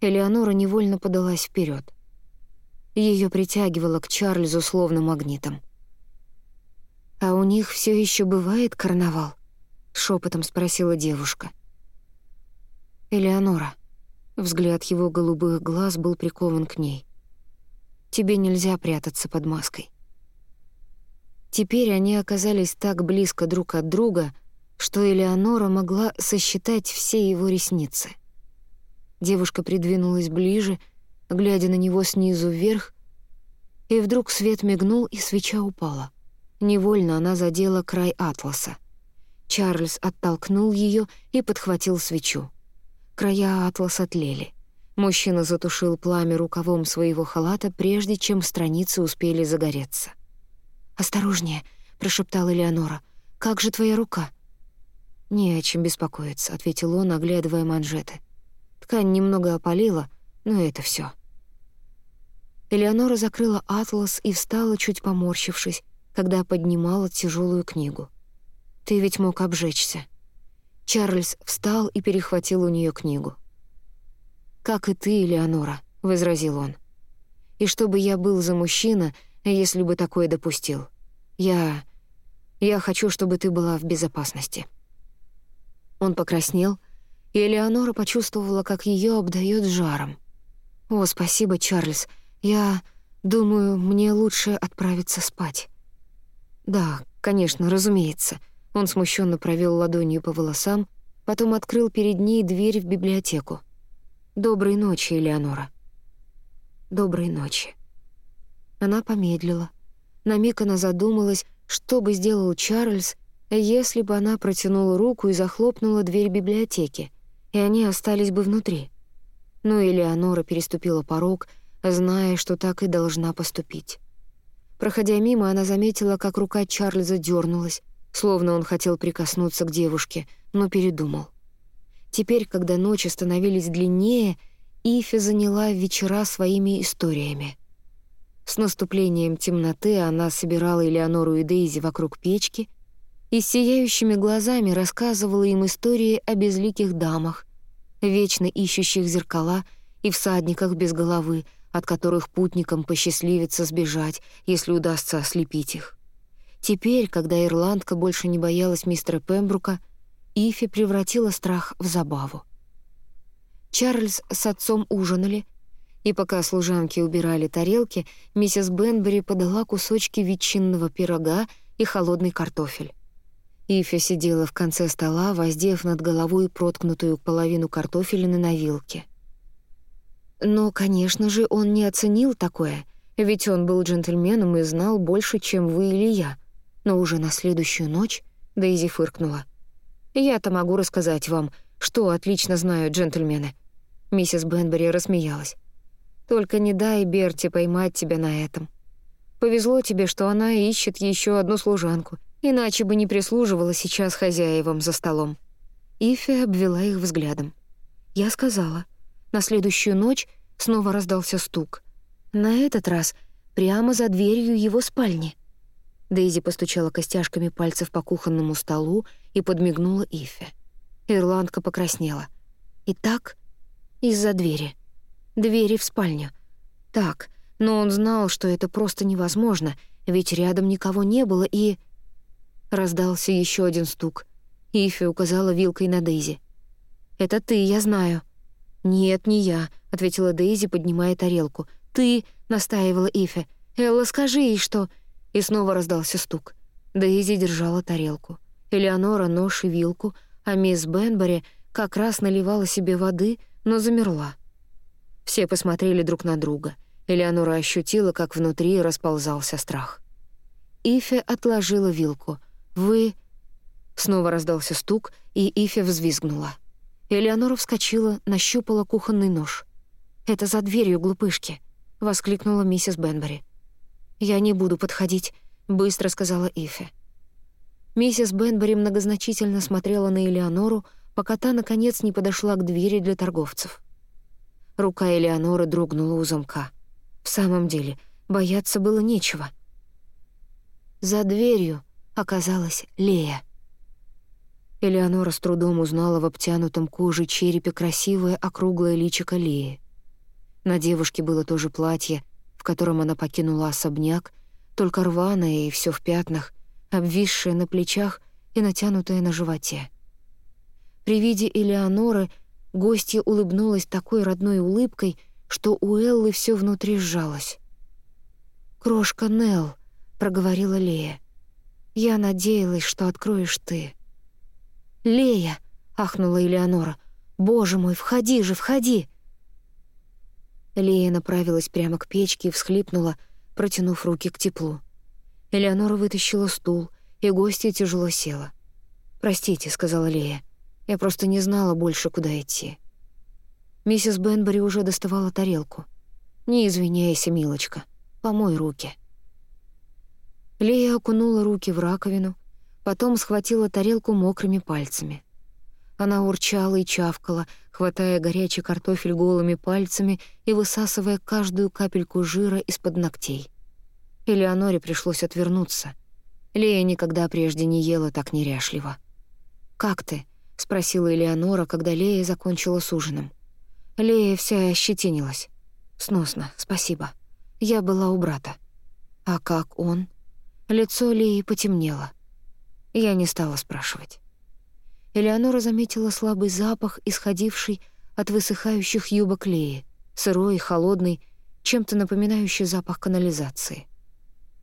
Элеонора невольно подалась вперед. Ее притягивало к Чарльзу словно магнитом. «А у них все еще бывает карнавал?» — шепотом спросила девушка. «Элеонора». Взгляд его голубых глаз был прикован к ней. «Тебе нельзя прятаться под маской». Теперь они оказались так близко друг от друга — что Элеонора могла сосчитать все его ресницы. Девушка придвинулась ближе, глядя на него снизу вверх, и вдруг свет мигнул, и свеча упала. Невольно она задела край атласа. Чарльз оттолкнул ее и подхватил свечу. Края атласа тлели. Мужчина затушил пламя рукавом своего халата, прежде чем страницы успели загореться. «Осторожнее», — прошептала Элеонора. «Как же твоя рука?» «Не о чем беспокоиться», — ответил он, оглядывая манжеты. Ткань немного опалила, но это все. Элеонора закрыла атлас и встала, чуть поморщившись, когда поднимала тяжелую книгу. «Ты ведь мог обжечься». Чарльз встал и перехватил у нее книгу. «Как и ты, Элеонора», — возразил он. «И чтобы я был за мужчина, если бы такое допустил. Я... я хочу, чтобы ты была в безопасности». Он покраснел, и Элеонора почувствовала, как ее обдает жаром. «О, спасибо, Чарльз. Я думаю, мне лучше отправиться спать». «Да, конечно, разумеется». Он смущенно провел ладонью по волосам, потом открыл перед ней дверь в библиотеку. «Доброй ночи, Элеонора». «Доброй ночи». Она помедлила. На миг она задумалась, что бы сделал Чарльз, если бы она протянула руку и захлопнула дверь библиотеки, и они остались бы внутри. Но Элеонора переступила порог, зная, что так и должна поступить. Проходя мимо, она заметила, как рука Чарльза дернулась, словно он хотел прикоснуться к девушке, но передумал. Теперь, когда ночи становились длиннее, Ифи заняла вечера своими историями. С наступлением темноты она собирала Элеонору и Дейзи вокруг печки и сияющими глазами рассказывала им истории о безликих дамах, вечно ищущих зеркала и всадниках без головы, от которых путникам посчастливится сбежать, если удастся ослепить их. Теперь, когда ирландка больше не боялась мистера Пембрука, Ифи превратила страх в забаву. Чарльз с отцом ужинали, и пока служанки убирали тарелки, миссис Бенбери подала кусочки ветчинного пирога и холодный картофель. Ифи сидела в конце стола, воздев над головой проткнутую половину картофелины на вилке. Но, конечно же, он не оценил такое, ведь он был джентльменом и знал больше, чем вы или я. Но уже на следующую ночь Дейзи фыркнула. «Я-то могу рассказать вам, что отлично знают джентльмены». Миссис Бенбери рассмеялась. «Только не дай Берти поймать тебя на этом. Повезло тебе, что она ищет еще одну служанку, иначе бы не прислуживала сейчас хозяевам за столом». Ифи обвела их взглядом. Я сказала. На следующую ночь снова раздался стук. На этот раз прямо за дверью его спальни. Дейзи постучала костяшками пальцев по кухонному столу и подмигнула Ифе. Ирландка покраснела. И так из-за двери. Двери в спальню. Так, но он знал, что это просто невозможно, ведь рядом никого не было, и... Раздался еще один стук. Ифи указала вилкой на Дейзи. «Это ты, я знаю». «Нет, не я», — ответила Дейзи, поднимая тарелку. «Ты», — настаивала Ифи. «Элла, скажи ей, что...» И снова раздался стук. Дейзи держала тарелку. Элеонора — нож и вилку, а мисс Бенбери как раз наливала себе воды, но замерла. Все посмотрели друг на друга. Элеонора ощутила, как внутри расползался страх. Ифе отложила вилку. «Вы...» Снова раздался стук, и Ифе взвизгнула. Элеонора вскочила, нащупала кухонный нож. «Это за дверью, глупышки!» — воскликнула миссис Бенбери. «Я не буду подходить», — быстро сказала Ифе. Миссис Бенбери многозначительно смотрела на Элеонору, пока та, наконец, не подошла к двери для торговцев. Рука Элеоноры дрогнула у замка. В самом деле, бояться было нечего. За дверью оказалась Лея. Элеонора с трудом узнала в обтянутом коже черепе красивое округлое личико Леи. На девушке было то же платье, в котором она покинула особняк, только рваное и все в пятнах, обвисшее на плечах и натянутое на животе. При виде Элеоноры гостья улыбнулась такой родной улыбкой, что у Эллы все внутри сжалось. «Крошка Нелл», — проговорила Лея, — «я надеялась, что откроешь ты». «Лея!» — ахнула Элеонора. «Боже мой, входи же, входи!» Лея направилась прямо к печке и всхлипнула, протянув руки к теплу. Элеонора вытащила стул, и гостья тяжело села. «Простите», — сказала Лея, — «я просто не знала больше, куда идти». Миссис Бенбери уже доставала тарелку. «Не извиняйся, милочка, помой руки». Лея окунула руки в раковину, потом схватила тарелку мокрыми пальцами. Она урчала и чавкала, хватая горячий картофель голыми пальцами и высасывая каждую капельку жира из-под ногтей. Элеоноре пришлось отвернуться. Лея никогда прежде не ела так неряшливо. «Как ты?» — спросила Элеонора, когда Лея закончила с ужином. Лея вся ощетинилась. «Сносно, спасибо. Я была у брата». «А как он?» Лицо Леи потемнело. Я не стала спрашивать. Элеонора заметила слабый запах, исходивший от высыхающих юбок Леи, сырой холодный, чем-то напоминающий запах канализации.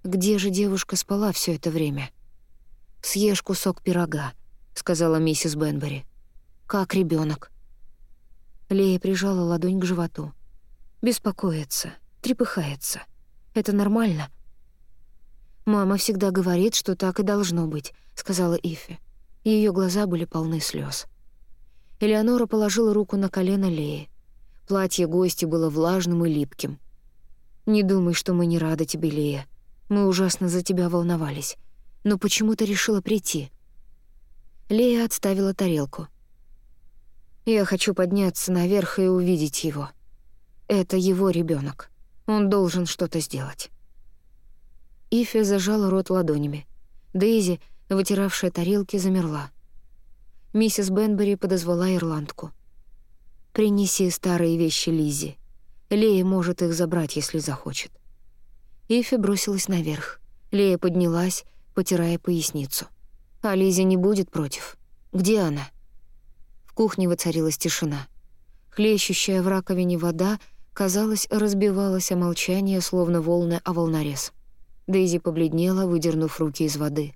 Где же девушка спала все это время? «Съешь кусок пирога», — сказала миссис Бенбери. «Как ребенок. Лея прижала ладонь к животу. Беспокоится, трепыхается. Это нормально? «Мама всегда говорит, что так и должно быть», — сказала Ифи. Ее глаза были полны слез. Элеонора положила руку на колено Леи. Платье гости было влажным и липким. «Не думай, что мы не рады тебе, Лея. Мы ужасно за тебя волновались. Но почему ты решила прийти?» Лея отставила тарелку. «Я хочу подняться наверх и увидеть его. Это его ребенок. Он должен что-то сделать». Ифи зажала рот ладонями. Дейзи, вытиравшая тарелки, замерла. Миссис Бенбери подозвала ирландку. «Принеси старые вещи Лизи. Лея может их забрать, если захочет». Ифи бросилась наверх. Лея поднялась, потирая поясницу. «А Лизи не будет против. Где она?» В кухне воцарилась тишина. Хлещущая в раковине вода, казалось, разбивалась о молчание, словно волны о волнорез. Дейзи побледнела, выдернув руки из воды.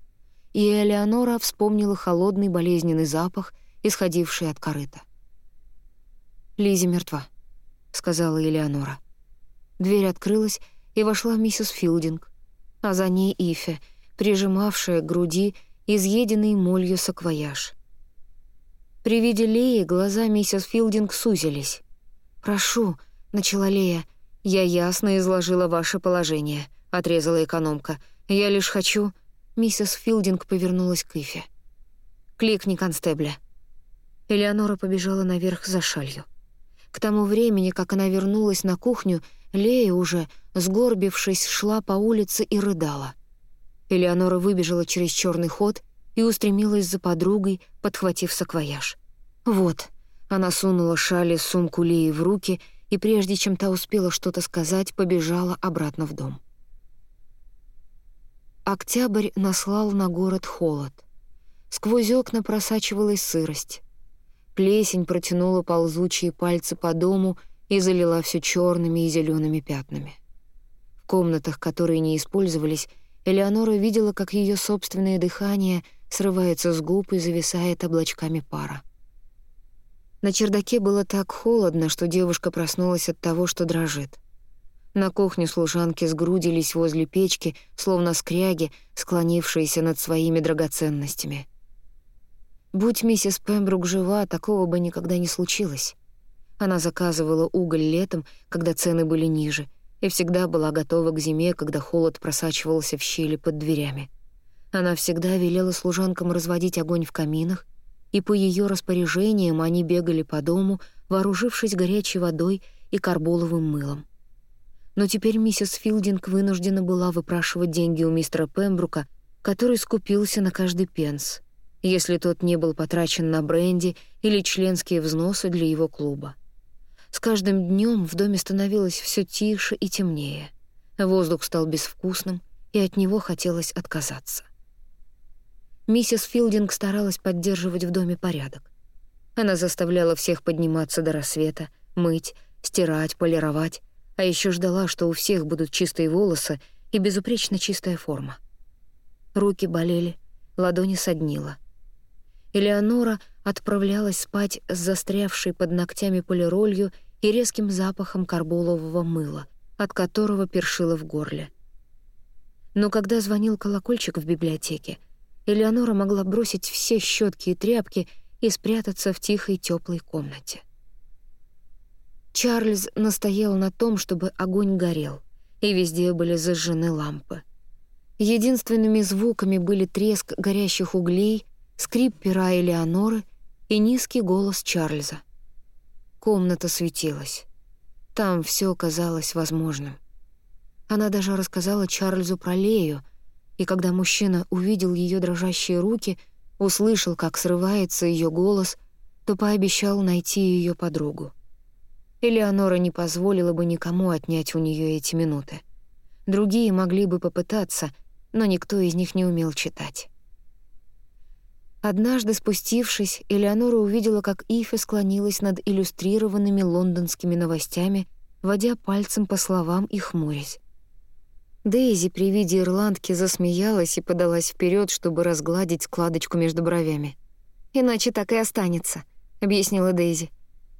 И Элеонора вспомнила холодный болезненный запах, исходивший от корыта. Лизи мертва», — сказала Элеонора. Дверь открылась, и вошла миссис Филдинг, а за ней Ифе, прижимавшая к груди изъеденный молью саквояж. При виде Леи глаза миссис Филдинг сузились. «Прошу», — начала Лея, — «я ясно изложила ваше положение», — отрезала экономка. «Я лишь хочу...» Миссис Филдинг повернулась к Ифе. «Кликни констебля». Элеонора побежала наверх за шалью. К тому времени, как она вернулась на кухню, Лея уже, сгорбившись, шла по улице и рыдала. Элеонора выбежала через черный ход и устремилась за подругой, подхватив саквояж. «Вот», — она сунула шали сумку Леи в руки и, прежде чем та успела что-то сказать, побежала обратно в дом. Октябрь наслал на город холод. Сквозь окна просачивалась сырость. Плесень протянула ползучие пальцы по дому и залила все черными и зелеными пятнами. В комнатах, которые не использовались, Элеонора видела, как ее собственное дыхание срывается с губ и зависает облачками пара. На чердаке было так холодно, что девушка проснулась от того, что дрожит. На кухне служанки сгрудились возле печки, словно скряги, склонившиеся над своими драгоценностями. Будь миссис Пембрук жива, такого бы никогда не случилось. Она заказывала уголь летом, когда цены были ниже, и всегда была готова к зиме, когда холод просачивался в щели под дверями. Она всегда велела служанкам разводить огонь в каминах, и по ее распоряжениям они бегали по дому, вооружившись горячей водой и карболовым мылом. Но теперь миссис Филдинг вынуждена была выпрашивать деньги у мистера Пембрука, который скупился на каждый пенс, если тот не был потрачен на бренди или членские взносы для его клуба. С каждым днем в доме становилось все тише и темнее. Воздух стал безвкусным, и от него хотелось отказаться. Миссис Филдинг старалась поддерживать в доме порядок. Она заставляла всех подниматься до рассвета, мыть, стирать, полировать, а еще ждала, что у всех будут чистые волосы и безупречно чистая форма. Руки болели, ладони соднило. Элеонора отправлялась спать с застрявшей под ногтями полиролью и резким запахом карболового мыла, от которого першило в горле. Но когда звонил колокольчик в библиотеке, Элеонора могла бросить все щетки и тряпки и спрятаться в тихой теплой комнате. Чарльз настоял на том, чтобы огонь горел, и везде были зажжены лампы. Единственными звуками были треск горящих углей, скрип пера Элеоноры и низкий голос Чарльза. Комната светилась. Там все казалось возможным. Она даже рассказала Чарльзу про Лею, и когда мужчина увидел ее дрожащие руки, услышал, как срывается ее голос, то пообещал найти ее подругу. Элеонора не позволила бы никому отнять у нее эти минуты. Другие могли бы попытаться, но никто из них не умел читать. Однажды, спустившись, Элеонора увидела, как Ифе склонилась над иллюстрированными лондонскими новостями, водя пальцем по словам и хмурясь. Дейзи при виде ирландки засмеялась и подалась вперед, чтобы разгладить складочку между бровями. «Иначе так и останется», — объяснила Дейзи.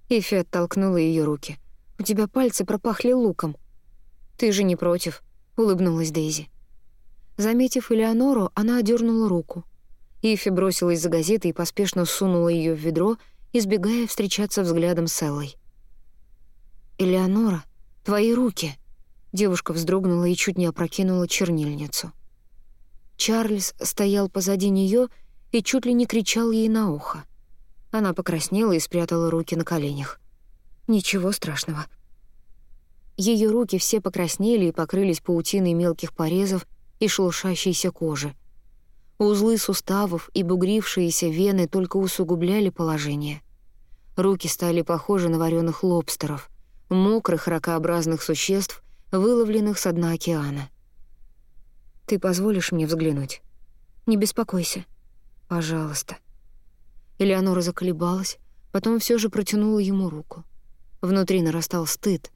Ифи оттолкнула ее руки. «У тебя пальцы пропахли луком». «Ты же не против», — улыбнулась Дейзи. Заметив Элеонору, она одернула руку. Ифи бросилась за газетой и поспешно сунула ее в ведро, избегая встречаться взглядом с Эллой. «Элеонора, твои руки!» Девушка вздрогнула и чуть не опрокинула чернильницу. Чарльз стоял позади нее и чуть ли не кричал ей на ухо. Она покраснела и спрятала руки на коленях. «Ничего страшного». Ее руки все покраснели и покрылись паутиной мелких порезов и шелушащейся кожи. Узлы суставов и бугрившиеся вены только усугубляли положение. Руки стали похожи на вареных лобстеров, мокрых ракообразных существ, выловленных с дна океана. «Ты позволишь мне взглянуть?» «Не беспокойся». «Пожалуйста». Элеонора заколебалась, потом все же протянула ему руку. Внутри нарастал стыд.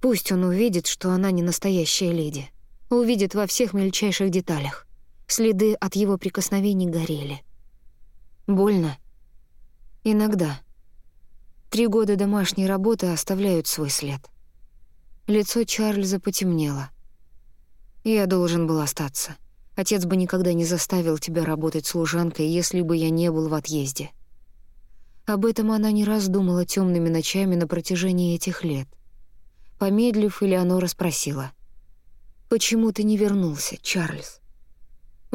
Пусть он увидит, что она не настоящая леди увидит во всех мельчайших деталях. Следы от его прикосновений горели. Больно? Иногда. Три года домашней работы оставляют свой след. Лицо Чарльза потемнело. Я должен был остаться. Отец бы никогда не заставил тебя работать служанкой, если бы я не был в отъезде. Об этом она не раз думала темными ночами на протяжении этих лет. Помедлив, Элеонора спросила. «Почему ты не вернулся, Чарльз?»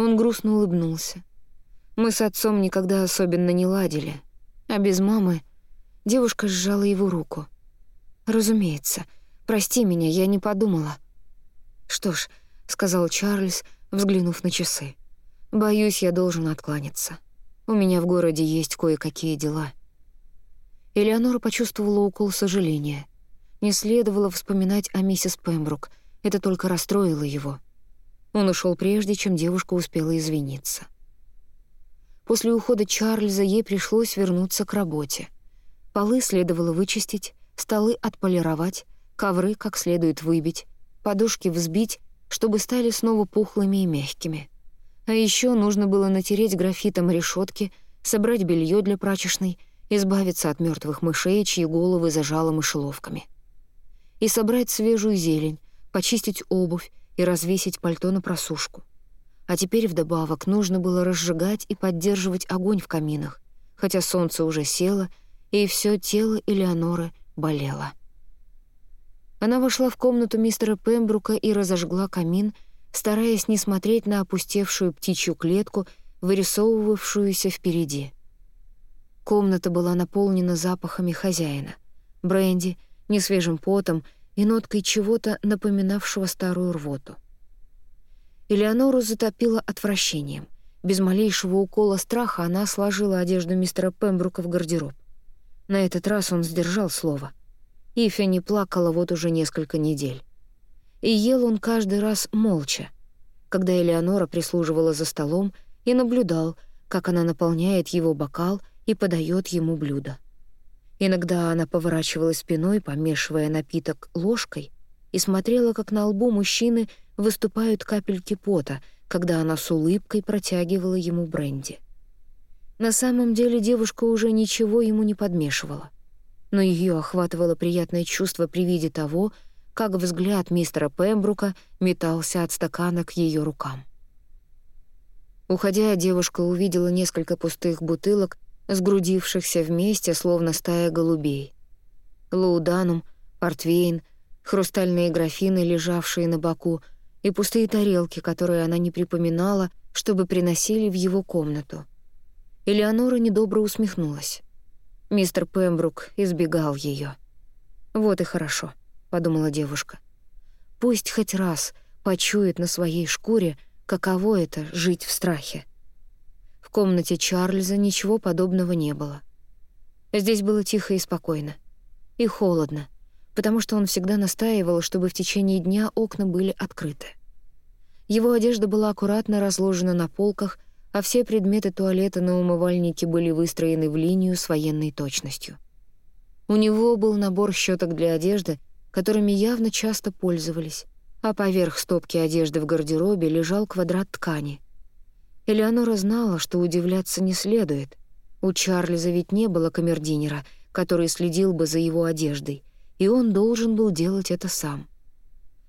Он грустно улыбнулся. «Мы с отцом никогда особенно не ладили, а без мамы...» Девушка сжала его руку. «Разумеется. Прости меня, я не подумала». «Что ж», — сказал Чарльз, взглянув на часы. «Боюсь, я должен откланяться. У меня в городе есть кое-какие дела». Элеонора почувствовала укол сожаления. Не следовало вспоминать о миссис Пембрук — это только расстроило его. Он ушел прежде, чем девушка успела извиниться. После ухода Чарльза ей пришлось вернуться к работе. Полы следовало вычистить, столы отполировать, ковры как следует выбить, подушки взбить, чтобы стали снова пухлыми и мягкими. А еще нужно было натереть графитом решетки, собрать белье для прачечной, избавиться от мертвых мышей, чьи головы зажало мышеловками. И собрать свежую зелень, почистить обувь и развесить пальто на просушку. А теперь вдобавок нужно было разжигать и поддерживать огонь в каминах, хотя солнце уже село, и все тело Элеоноры болело. Она вошла в комнату мистера Пембрука и разожгла камин, стараясь не смотреть на опустевшую птичью клетку, вырисовывавшуюся впереди. Комната была наполнена запахами хозяина. Бренди, несвежим потом — и ноткой чего-то, напоминавшего старую рвоту. Элеонору затопило отвращением. Без малейшего укола страха она сложила одежду мистера Пембрука в гардероб. На этот раз он сдержал слово. Ифя не плакала вот уже несколько недель. И ел он каждый раз молча, когда Элеонора прислуживала за столом и наблюдал, как она наполняет его бокал и подает ему блюдо. Иногда она поворачивалась спиной, помешивая напиток ложкой, и смотрела, как на лбу мужчины выступают капельки пота, когда она с улыбкой протягивала ему бренди. На самом деле девушка уже ничего ему не подмешивала, но ее охватывало приятное чувство при виде того, как взгляд мистера Пембрука метался от стакана к ее рукам. Уходя, девушка увидела несколько пустых бутылок сгрудившихся вместе, словно стая голубей. Лауданум, портвейн, хрустальные графины, лежавшие на боку, и пустые тарелки, которые она не припоминала, чтобы приносили в его комнату. Элеонора недобро усмехнулась. Мистер Пембрук избегал ее. «Вот и хорошо», — подумала девушка. «Пусть хоть раз почует на своей шкуре, каково это — жить в страхе» комнате Чарльза ничего подобного не было. Здесь было тихо и спокойно. И холодно, потому что он всегда настаивал, чтобы в течение дня окна были открыты. Его одежда была аккуратно разложена на полках, а все предметы туалета на умывальнике были выстроены в линию с военной точностью. У него был набор щеток для одежды, которыми явно часто пользовались, а поверх стопки одежды в гардеробе лежал квадрат ткани. Элеонора знала, что удивляться не следует. У Чарльза ведь не было камердинера, который следил бы за его одеждой, и он должен был делать это сам.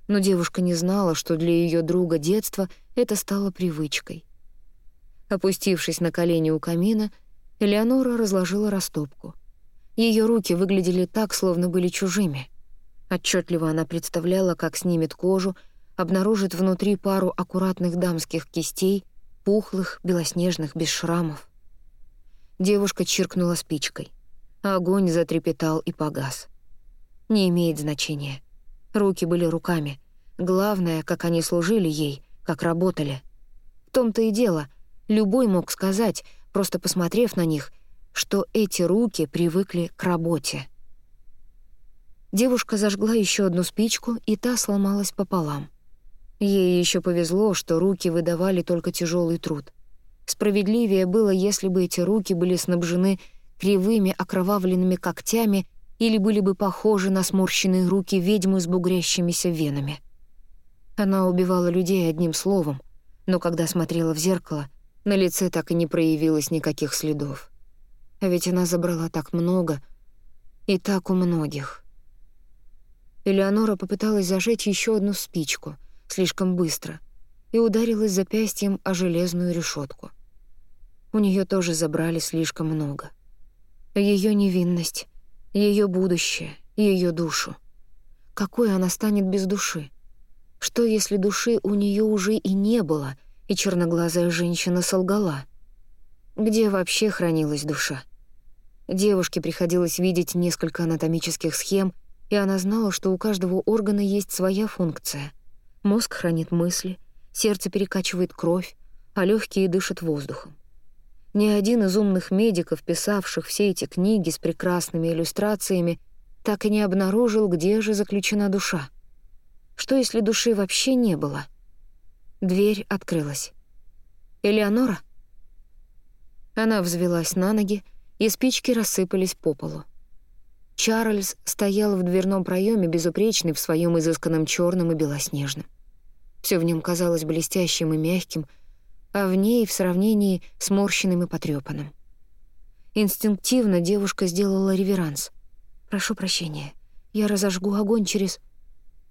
Но девушка не знала, что для ее друга детства это стало привычкой. Опустившись на колени у камина, Элеонора разложила растопку — ее руки выглядели так, словно были чужими. Отчетливо она представляла, как снимет кожу, обнаружит внутри пару аккуратных дамских кистей, пухлых, белоснежных, без шрамов. Девушка чиркнула спичкой. Огонь затрепетал и погас. Не имеет значения. Руки были руками. Главное, как они служили ей, как работали. В том-то и дело, любой мог сказать, просто посмотрев на них — что эти руки привыкли к работе. Девушка зажгла еще одну спичку, и та сломалась пополам. Ей еще повезло, что руки выдавали только тяжелый труд. Справедливее было, если бы эти руки были снабжены кривыми окровавленными когтями или были бы похожи на сморщенные руки ведьмы с бугрящимися венами. Она убивала людей одним словом, но когда смотрела в зеркало, на лице так и не проявилось никаких следов. А ведь она забрала так много, и так у многих. Элеонора попыталась зажечь еще одну спичку, слишком быстро, и ударилась запястьем о железную решетку. У нее тоже забрали слишком много. Ее невинность, ее будущее, ее душу. Какой она станет без души? Что, если души у нее уже и не было, и черноглазая женщина солгала? Где вообще хранилась душа? Девушке приходилось видеть несколько анатомических схем, и она знала, что у каждого органа есть своя функция. Мозг хранит мысли, сердце перекачивает кровь, а легкие дышат воздухом. Ни один из умных медиков, писавших все эти книги с прекрасными иллюстрациями, так и не обнаружил, где же заключена душа. Что, если души вообще не было? Дверь открылась. «Элеонора?» Она взвелась на ноги, и спички рассыпались по полу. Чарльз стоял в дверном проеме, безупречный в своем изысканном черном и белоснежном. Все в нем казалось блестящим и мягким, а в ней в сравнении сморщенным и потрепанным. Инстинктивно девушка сделала реверанс. «Прошу прощения, я разожгу огонь через...»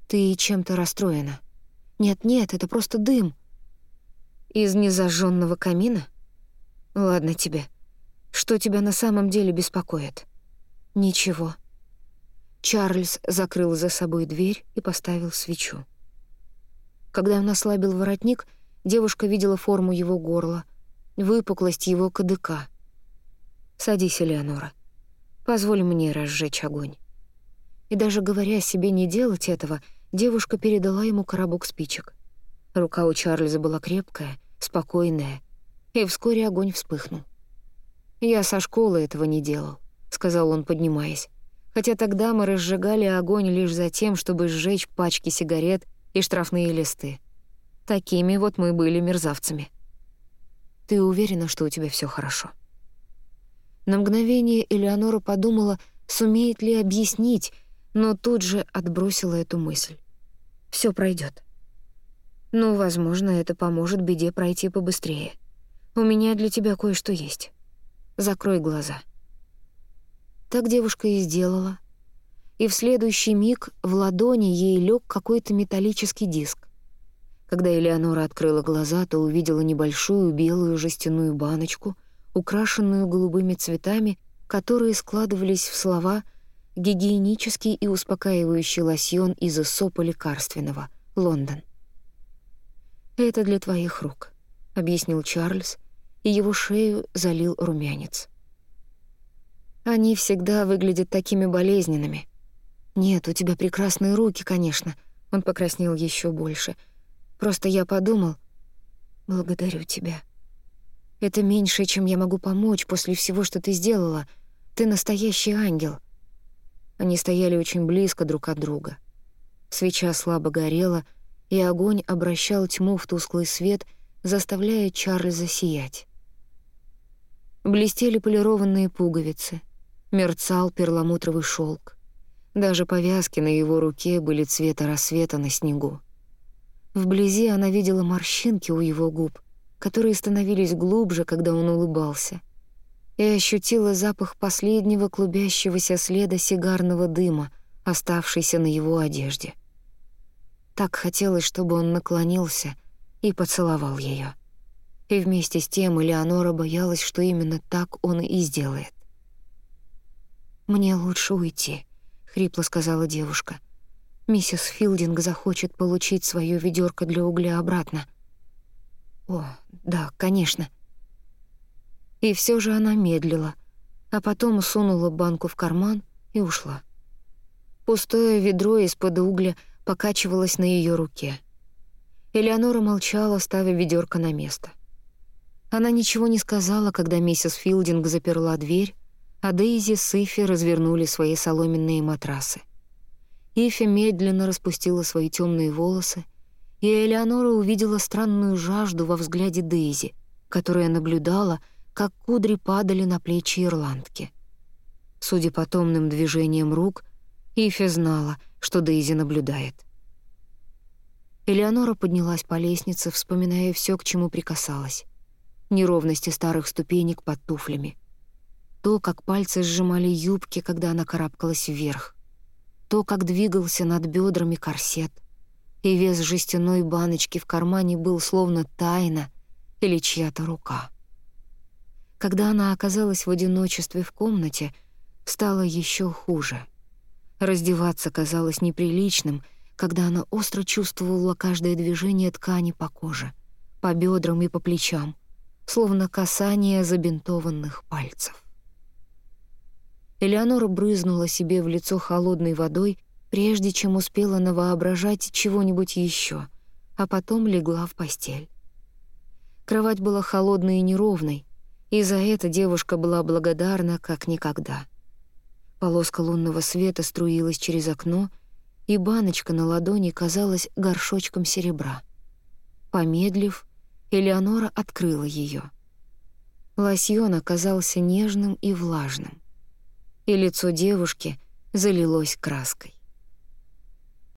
«Ты чем-то расстроена?» «Нет-нет, это просто дым». «Из незажженного камина?» «Ладно тебе». Что тебя на самом деле беспокоит?» «Ничего». Чарльз закрыл за собой дверь и поставил свечу. Когда он ослабил воротник, девушка видела форму его горла, выпуклость его кадыка. «Садись, Элеонора. Позволь мне разжечь огонь». И даже говоря себе не делать этого, девушка передала ему коробок спичек. Рука у Чарльза была крепкая, спокойная, и вскоре огонь вспыхнул. «Я со школы этого не делал», — сказал он, поднимаясь. «Хотя тогда мы разжигали огонь лишь за тем, чтобы сжечь пачки сигарет и штрафные листы. Такими вот мы были мерзавцами». «Ты уверена, что у тебя все хорошо?» На мгновение Элеонора подумала, сумеет ли объяснить, но тут же отбросила эту мысль. Все пройдет. Ну, возможно, это поможет беде пройти побыстрее. У меня для тебя кое-что есть. Закрой глаза». Так девушка и сделала. И в следующий миг в ладони ей лег какой-то металлический диск. Когда Элеонора открыла глаза, то увидела небольшую белую жестяную баночку, украшенную голубыми цветами, которые складывались в слова «гигиенический и успокаивающий лосьон из сопа лекарственного. Лондон». «Это для твоих рук», — объяснил Чарльз, и его шею залил румянец. «Они всегда выглядят такими болезненными. Нет, у тебя прекрасные руки, конечно». Он покраснел еще больше. «Просто я подумал...» «Благодарю тебя. Это меньше, чем я могу помочь после всего, что ты сделала. Ты настоящий ангел». Они стояли очень близко друг от друга. Свеча слабо горела, и огонь обращал тьму в тусклый свет — заставляя Чарльза сиять. Блестели полированные пуговицы, мерцал перламутровый шелк. Даже повязки на его руке были цвета рассвета на снегу. Вблизи она видела морщинки у его губ, которые становились глубже, когда он улыбался, и ощутила запах последнего клубящегося следа сигарного дыма, оставшийся на его одежде. Так хотелось, чтобы он наклонился и поцеловал ее. И вместе с тем Элеонора боялась, что именно так он и сделает. «Мне лучше уйти», — хрипло сказала девушка. «Миссис Филдинг захочет получить свое ведерко для угля обратно». «О, да, конечно». И все же она медлила, а потом сунула банку в карман и ушла. Пустое ведро из-под угля покачивалось на ее руке. Элеонора молчала, ставя ведерко на место. Она ничего не сказала, когда миссис Филдинг заперла дверь, а Дейзи с Ифи развернули свои соломенные матрасы. Ифи медленно распустила свои темные волосы, и Элеонора увидела странную жажду во взгляде Дейзи, которая наблюдала, как кудри падали на плечи ирландки. Судя по томным движениям рук, Ифи знала, что Дейзи наблюдает. Элеонора поднялась по лестнице, вспоминая все, к чему прикасалась. Неровности старых ступенек под туфлями, то, как пальцы сжимали юбки, когда она карабкалась вверх. То, как двигался над бедрами корсет. И вес жестяной баночки в кармане был словно тайна или чья-то рука. Когда она оказалась в одиночестве в комнате, стало еще хуже. Раздеваться казалось неприличным, когда она остро чувствовала каждое движение ткани по коже, по бедрам и по плечам, словно касание забинтованных пальцев. Элеонора брызнула себе в лицо холодной водой, прежде чем успела навоображать чего-нибудь еще, а потом легла в постель. Кровать была холодной и неровной, и за это девушка была благодарна как никогда. Полоска лунного света струилась через окно, и баночка на ладони казалась горшочком серебра. Помедлив, Элеонора открыла ее. Лосьон оказался нежным и влажным и лицо девушки залилось краской.